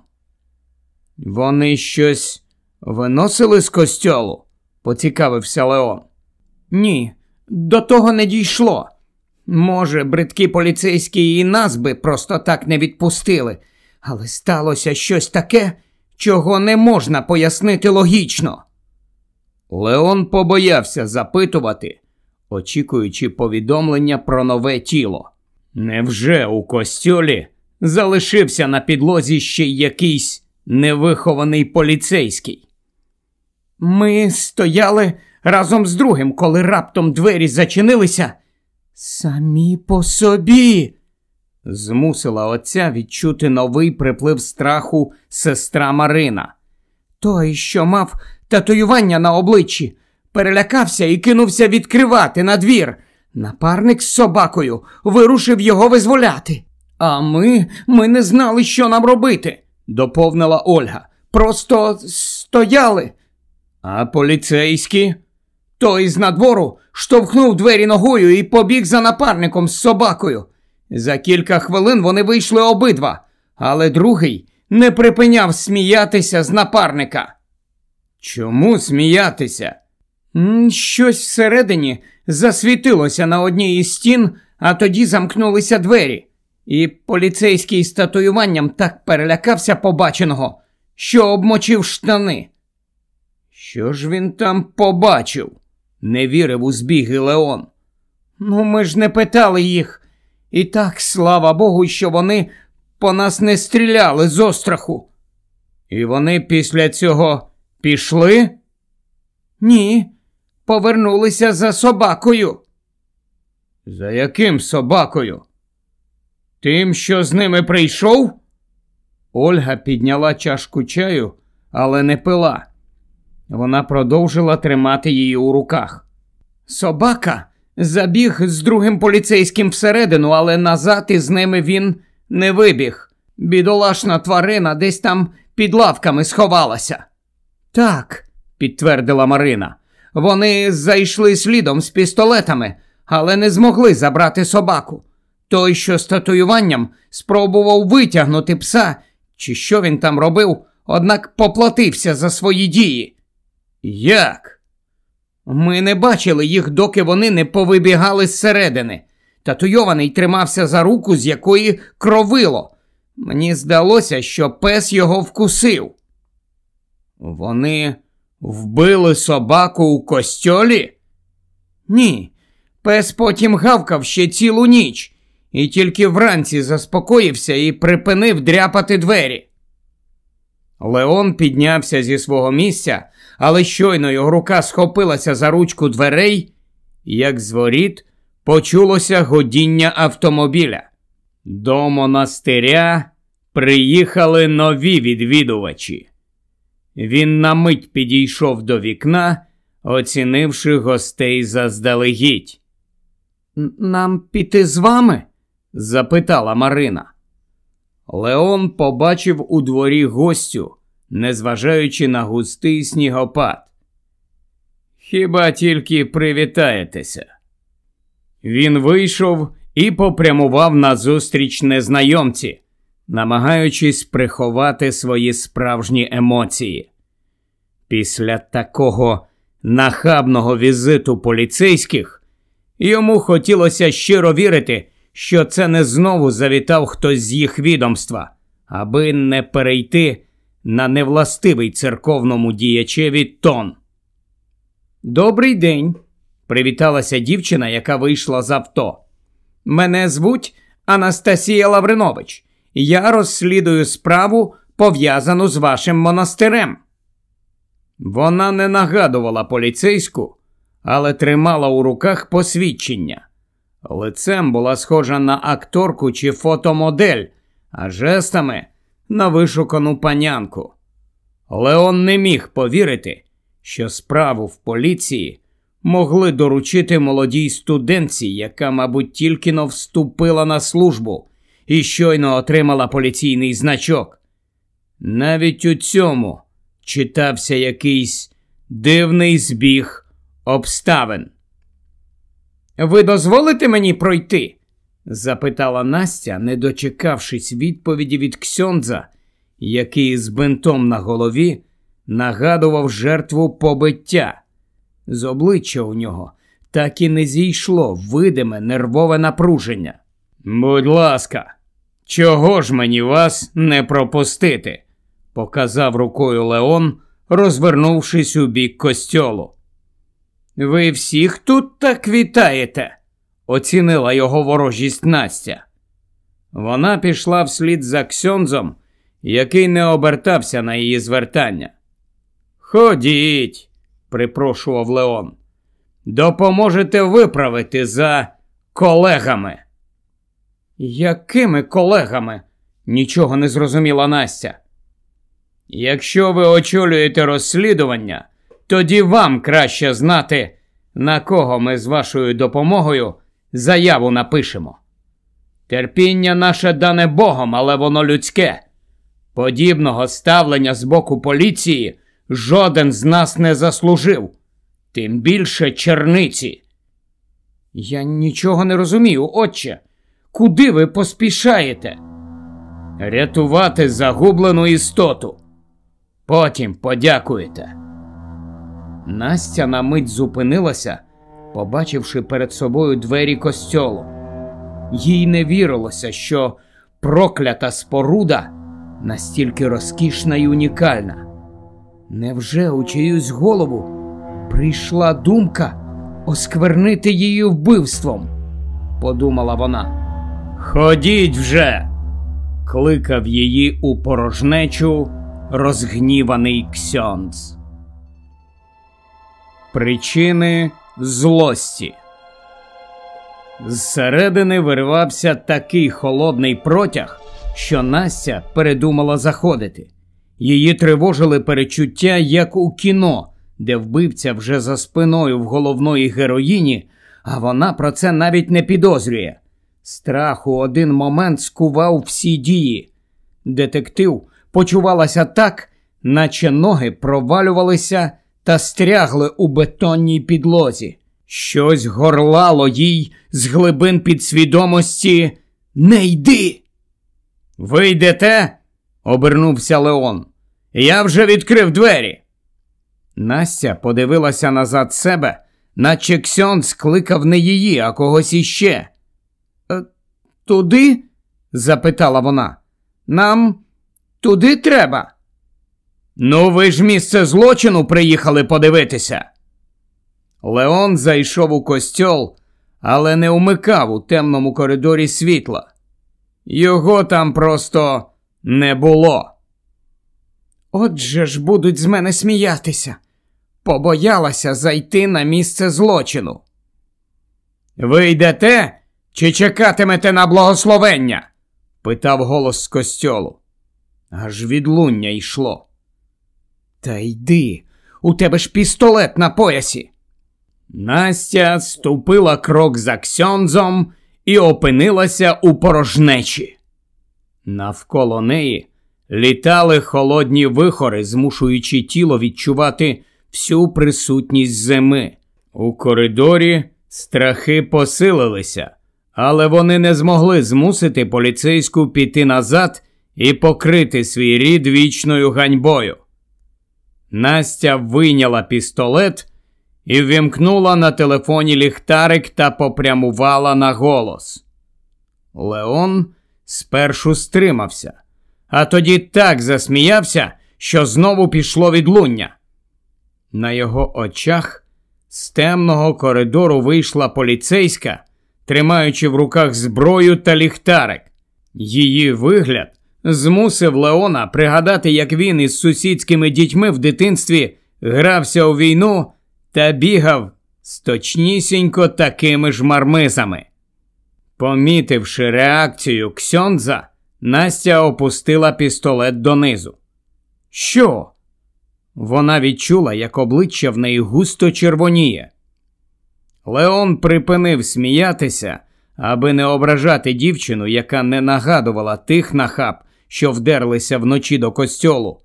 Вони щось виносили з костьолу? поцікавився Леон. Ні, до того не дійшло. Може, бридкі поліцейські і нас би просто так не відпустили, але сталося щось таке, чого не можна пояснити логічно. Леон побоявся запитувати, очікуючи повідомлення про нове тіло. Невже у костьолі залишився на підлозі ще якийсь невихований поліцейський? Ми стояли разом з другим, коли раптом двері зачинилися. Самі по собі. Змусила отця відчути новий приплив страху сестра Марина. Той, що мав татуювання на обличчі, перелякався і кинувся відкривати на двір. Напарник з собакою вирушив його визволяти. А ми ми не знали, що нам робити, доповнила Ольга. Просто стояли. А поліцейські? Той з надвору штовхнув двері ногою і побіг за напарником з собакою. За кілька хвилин вони вийшли обидва, але другий не припиняв сміятися з напарника. Чому сміятися? Щось всередині засвітилося на одній із стін, а тоді замкнулися двері, і поліцейський з татуюванням так перелякався побаченого, що обмочив штани. Що ж він там побачив? не вірив у збіги Леон. Ну, ми ж не питали їх. І так, слава Богу, що вони по нас не стріляли з остраху. І вони після цього пішли? Ні, повернулися за собакою. За яким собакою? Тим, що з ними прийшов? Ольга підняла чашку чаю, але не пила. Вона продовжила тримати її у руках. Собака забіг з другим поліцейським всередину, але назад із ними він не вибіг. Бідолашна тварина десь там під лавками сховалася. Так, підтвердила Марина. Вони зайшли слідом з пістолетами, але не змогли забрати собаку. Той, що з татуюванням, спробував витягнути пса, чи що він там робив, однак поплатився за свої дії. Як? Ми не бачили їх, доки вони не повибігали зсередини. Татуйований тримався за руку, з якої кровило. Мені здалося, що пес його вкусив. Вони вбили собаку у костьолі? Ні, пес потім гавкав ще цілу ніч і тільки вранці заспокоївся і припинив дряпати двері. Леон піднявся зі свого місця, але щойно його рука схопилася за ручку дверей, як з воріт почулося годіння автомобіля. До монастиря приїхали нові відвідувачі. Він на мить підійшов до вікна, оцінивши гостей заздалегідь. Нам піти з вами? запитала Марина. Леон побачив у дворі гостю, незважаючи на густий снігопад. Хіба тільки привітаєтеся? Він вийшов і попрямував назустріч незнайомці, намагаючись приховати свої справжні емоції. Після такого нахабного візиту поліцейських йому хотілося щиро вірити, що це не знову завітав хтось з їх відомства, аби не перейти на невластивий церковному діячеві тон. Добрий день, привіталася дівчина, яка вийшла з авто. Мене звуть Анастасія Лавринович. Я розслідую справу, пов'язану з вашим монастирем. Вона не нагадувала поліцейську, але тримала у руках посвідчення. Лицем була схожа на акторку чи фотомодель, а жестами на вишукану панянку. Леон не міг повірити, що справу в поліції могли доручити молодій студентці, яка, мабуть, тільки но вступила на службу і щойно отримала поліційний значок. Навіть у цьому читався якийсь дивний збіг обставин. Ви дозволите мені пройти? Запитала Настя, не дочекавшись відповіді від Ксьондза, який з бинтом на голові нагадував жертву побиття. З обличчя у нього так і не зійшло видиме нервове напруження. Будь ласка, чого ж мені вас не пропустити? показав рукою Леон, розвернувшись у бік костьолу. Ви всіх тут так вітаєте, оцінила його ворожість Настя. Вона пішла вслід за Ксьонзом, який не обертався на її звертання. Ходіть, припрошував Леон. Допоможете виправити за колегами. Якими колегами? Нічого не зрозуміла Настя. Якщо ви очолюєте розслідування, тоді вам краще знати, на кого ми з вашою допомогою заяву напишемо. Терпіння наше дане Богом, але воно людське. Подібного ставлення з боку поліції жоден з нас не заслужив, тим більше черниці. Я нічого не розумію, отче. Куди ви поспішаєте? Рятувати загублену істоту. Потім подякуєте. Настя на мить зупинилася, побачивши перед собою двері костьолу. Їй не вірилося, що проклята споруда настільки розкішна і унікальна. Невже у чиюсь голову прийшла думка осквернити її вбивством? подумала вона. Ходіть вже, кликав її у порожнечу розгніваний Ксьонц. Причини злості. Зсередини виривався такий холодний протяг, що Настя передумала заходити. Її тривожили перечуття, як у кіно, де вбивця вже за спиною в головної героїні, а вона про це навіть не підозрює. Страх у один момент скував всі дії. Детектив почувалася так, наче ноги провалювалися та стрягли у бетонній підлозі. Щось горлало їй з глибин підсвідомості Не йди. Ви йдете? обернувся Леон. Я вже відкрив двері. Настя подивилася назад себе, наче Ксьон скликав не її, а когось іще. Туди? запитала вона. Нам туди треба. Ну, ви ж місце злочину приїхали подивитися. Леон зайшов у костьол, але не умикав у темному коридорі світла. Його там просто не було. Отже ж будуть з мене сміятися. Побоялася зайти на місце злочину. Ви йдете чи чекатимете на благословення? питав голос з костьолу. Аж відлуння йшло. Та йди, у тебе ж пістолет на поясі. Настя ступила крок за ксьонзом і опинилася у порожнечі. Навколо неї літали холодні вихори, змушуючи тіло відчувати всю присутність зими. У коридорі страхи посилилися, але вони не змогли змусити поліцейську піти назад і покрити свій рід вічною ганьбою. Настя вийняла пістолет і ввімкнула на телефоні ліхтарик та попрямувала на голос. Леон спершу стримався, а тоді так засміявся, що знову пішло відлуння. На його очах з темного коридору вийшла поліцейська, тримаючи в руках зброю та ліхтарик. Її вигляд змусив Леона пригадати, як він із сусідськими дітьми в дитинстві грався у війну та бігав з точнісінько такими ж мармизами. Помітивши реакцію Ксьонза, Настя опустила пістолет донизу. Що? Вона відчула, як обличчя в неї густо червоніє. Леон припинив сміятися, аби не ображати дівчину, яка не нагадувала тих нахаб, що вдерлися вночі до костьолу,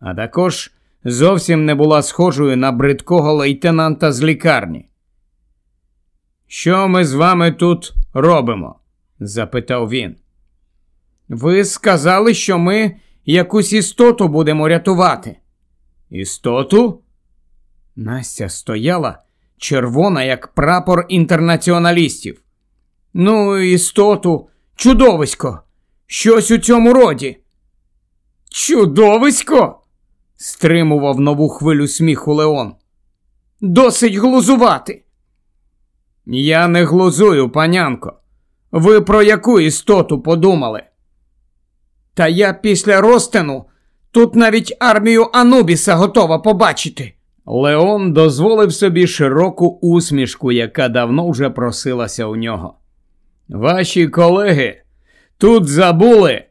а також зовсім не була схожою на бридкого лейтенанта з лікарні. Що ми з вами тут робимо? запитав він. Ви сказали, що ми якусь істоту будемо рятувати. Істоту? Настя стояла червона, як прапор інтернаціоналістів. Ну, істоту, чудовисько, щось у цьому роді. Чудовисько? стримував нову хвилю сміху Леон. Досить глузувати. Я не глузую, панянко. Ви про яку істоту подумали? Та я після розтину тут навіть армію Анубіса готова побачити. Леон дозволив собі широку усмішку, яка давно вже просилася у нього. Ваші колеги тут забули.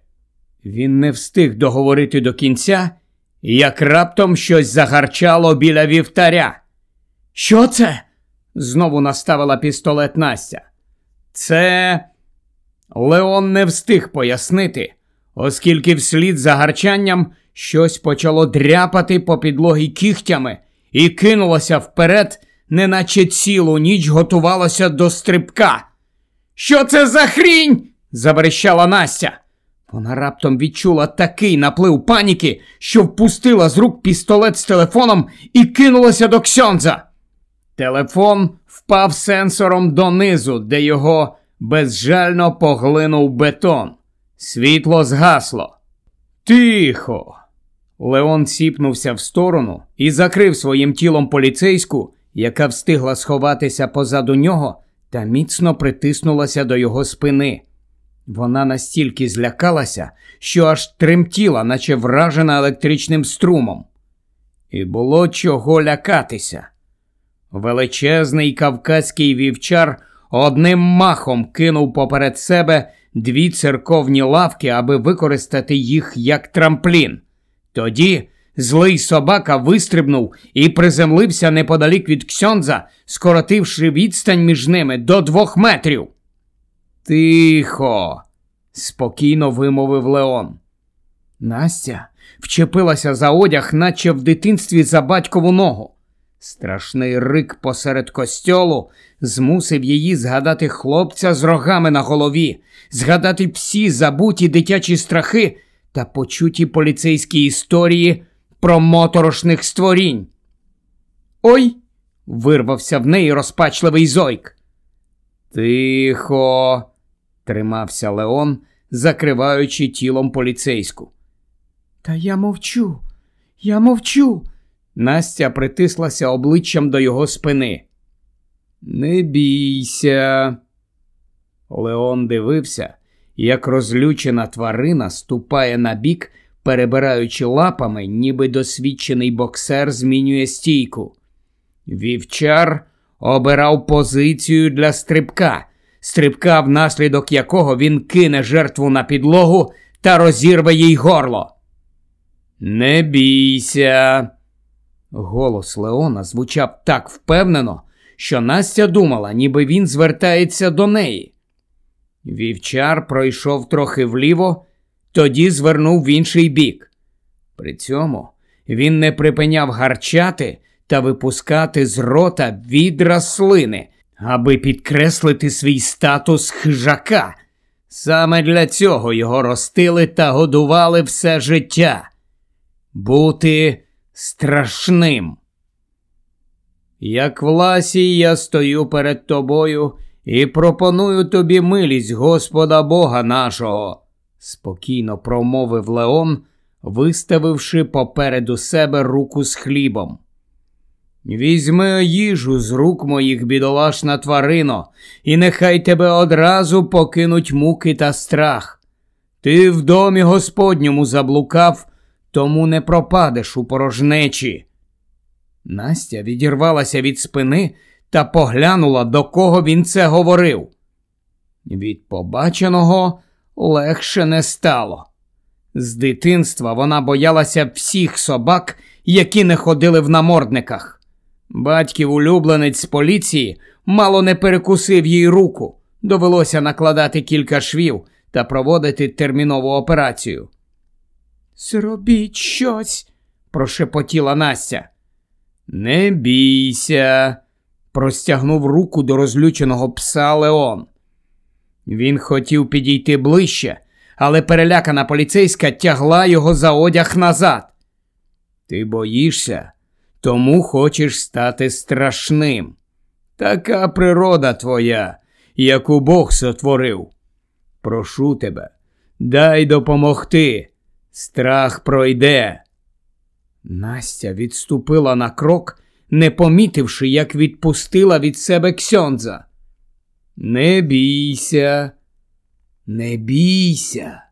Він не встиг договорити до кінця, як раптом щось загарчало біля вівтаря. Що це? знову наставила пістолет Настя. Це. Леон не встиг пояснити, оскільки вслід за гарчанням щось почало дряпати по підлогі кігтями і кинулося вперед, неначе цілу ніч готувалося до стрибка. Що це за хрінь? Заверещала Настя. Вона раптом відчула такий наплив паніки, що впустила з рук пістолет з телефоном і кинулася до Ксьонза. Телефон впав сенсором донизу, де його безжально поглинув бетон. Світло згасло. Тихо. Леон сіпнувся в сторону і закрив своїм тілом поліцейську, яка встигла сховатися позаду нього та міцно притиснулася до його спини. Вона настільки злякалася, що аж тремтіла, наче вражена електричним струмом. І було чого лякатися. Величезний кавказький вівчар одним махом кинув поперед себе дві церковні лавки, аби використати їх як трамплін. Тоді злий собака вистрибнув і приземлився неподалік від Ксьонза, скоротивши відстань між ними до двох метрів. Тихо, спокійно вимовив Леон. Настя вчепилася за одяг, наче в дитинстві за батькову ногу. Страшний рик посеред костьолу змусив її згадати хлопця з рогами на голові, згадати всі забуті дитячі страхи та почуті поліцейські історії про моторошних створінь. Ой! вирвався в неї розпачливий зойк. Тихо, тримався Леон, закриваючи тілом поліцейську. Та я мовчу, я мовчу. Настя притислася обличчям до його спини. Не бійся. Леон дивився, як розлючена тварина ступає на бік, перебираючи лапами, ніби досвідчений боксер змінює стійку. Вівчар обирав позицію для стрибка, стрибка, внаслідок якого він кине жертву на підлогу та розірве їй горло. Не бійся. Голос Леона звучав так впевнено, що Настя думала, ніби він звертається до неї. Вівчар пройшов трохи вліво, тоді звернув в інший бік. При цьому він не припиняв гарчати та випускати з рота відра слини, аби підкреслити свій статус хижака. Саме для цього його ростили та годували все життя. Бути страшним. Як власі я стою перед тобою і пропоную тобі милість Господа Бога нашого, спокійно промовив Леон, виставивши попереду себе руку з хлібом. Візьми їжу з рук моїх бідолашна тварино, і нехай тебе одразу покинуть муки та страх. Ти в домі Господньому заблукав, тому не пропадеш у порожнечі. Настя відірвалася від спини та поглянула, до кого він це говорив. Від побаченого легше не стало. З дитинства вона боялася всіх собак, які не ходили в намордниках. Батьків улюбленець з поліції мало не перекусив їй руку, довелося накладати кілька швів та проводити термінову операцію. Зробіть щось, прошепотіла Настя. Не бійся, простягнув руку до розлюченого пса Леон. Він хотів підійти ближче, але перелякана поліцейська тягла його за одяг назад. Ти боїшся, тому хочеш стати страшним. Така природа твоя, яку Бог сотворив. Прошу тебе, дай допомогти. Страх пройде. Настя відступила на крок, не помітивши, як відпустила від себе Ксьондза. Не бійся, не бійся.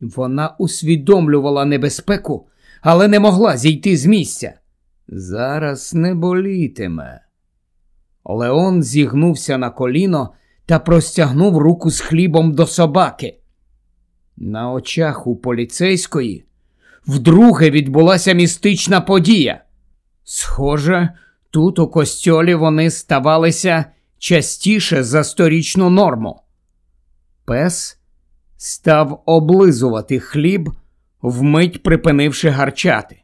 Вона усвідомлювала небезпеку, але не могла зійти з місця. Зараз не болітиме. Леон зігнувся на коліно та простягнув руку з хлібом до собаки. На очах у поліцейської вдруге відбулася містична подія. Схоже, тут у костьолі вони ставалися частіше за сторічну норму. Пес став облизувати хліб, вмить припинивши гарчати.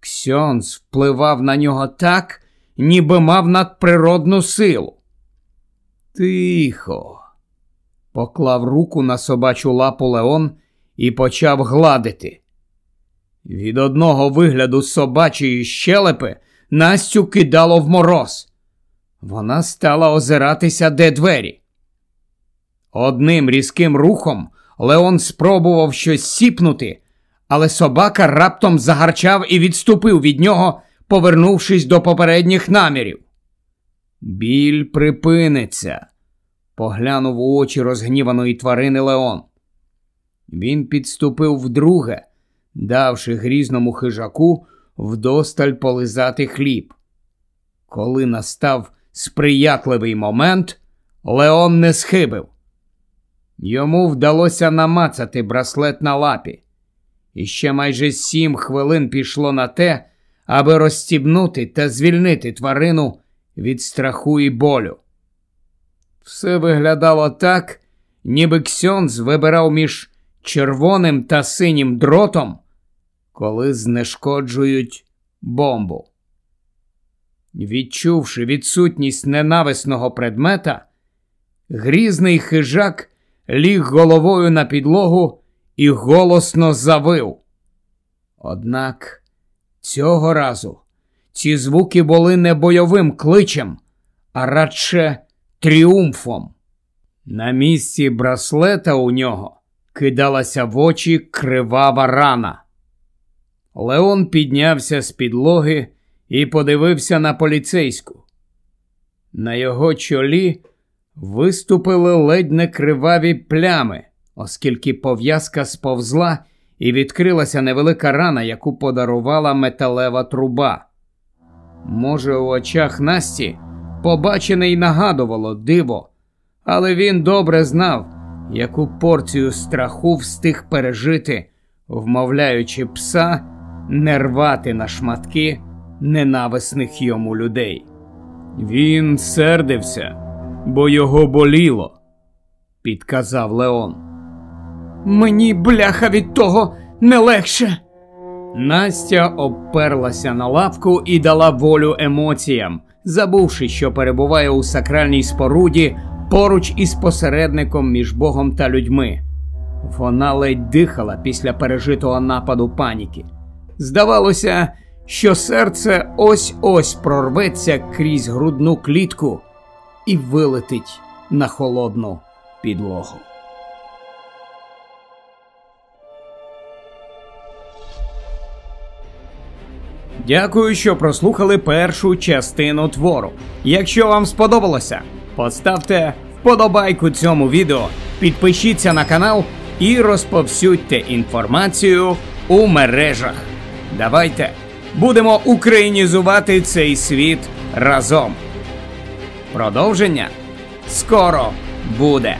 Ксьонс впливав на нього так, ніби мав надприродну силу. Тихо, поклав руку на собачу лапу Леон і почав гладити. Від одного вигляду собачої щелепи Настю кидало в мороз. Вона стала озиратися, де двері. Одним різким рухом Леон спробував щось сіпнути, але собака раптом загарчав і відступив від нього, повернувшись до попередніх намірів. Біль припиниться, поглянув у очі розгніваної тварини Леон. Він підступив вдруге, давши грізному хижаку вдосталь полизати хліб. Коли настав сприятливий момент, Леон не схибив. Йому вдалося намацати браслет на лапі. І ще майже сім хвилин пішло на те, аби розстібнути та звільнити тварину від страху і болю. Все виглядало так, ніби Ксьонз вибирав між червоним та синім дротом, коли знешкоджують бомбу. Відчувши відсутність ненависного предмета, грізний хижак ліг головою на підлогу і голосно завив. Однак цього разу ці звуки були не бойовим кличем, а радше тріумфом. На місці браслета у нього кидалася в очі кривава рана. Леон піднявся з підлоги і подивився на поліцейську. На його чолі виступили ледь не криваві плями, оскільки пов'язка сповзла і відкрилася невелика рана, яку подарувала металева труба. Може, у очах Насті побачене й нагадувало диво, але він добре знав, яку порцію страху встиг пережити, вмовляючи пса не рвати на шматки ненависних йому людей. Він сердився, бо його боліло, підказав Леон. Мені бляха від того не легше. Настя обперлася на лавку і дала волю емоціям, забувши, що перебуває у сакральній споруді поруч із посередником між Богом та людьми. Вона ледь дихала після пережитого нападу паніки. Здавалося, що серце ось ось прорветься крізь грудну клітку і вилетить на холодну підлогу. Дякую, що прослухали першу частину твору. Якщо вам сподобалося, поставте вподобайку цьому відео, підпишіться на канал і розповсюдьте інформацію у мережах. Давайте будемо українізувати цей світ разом. Продовження скоро буде.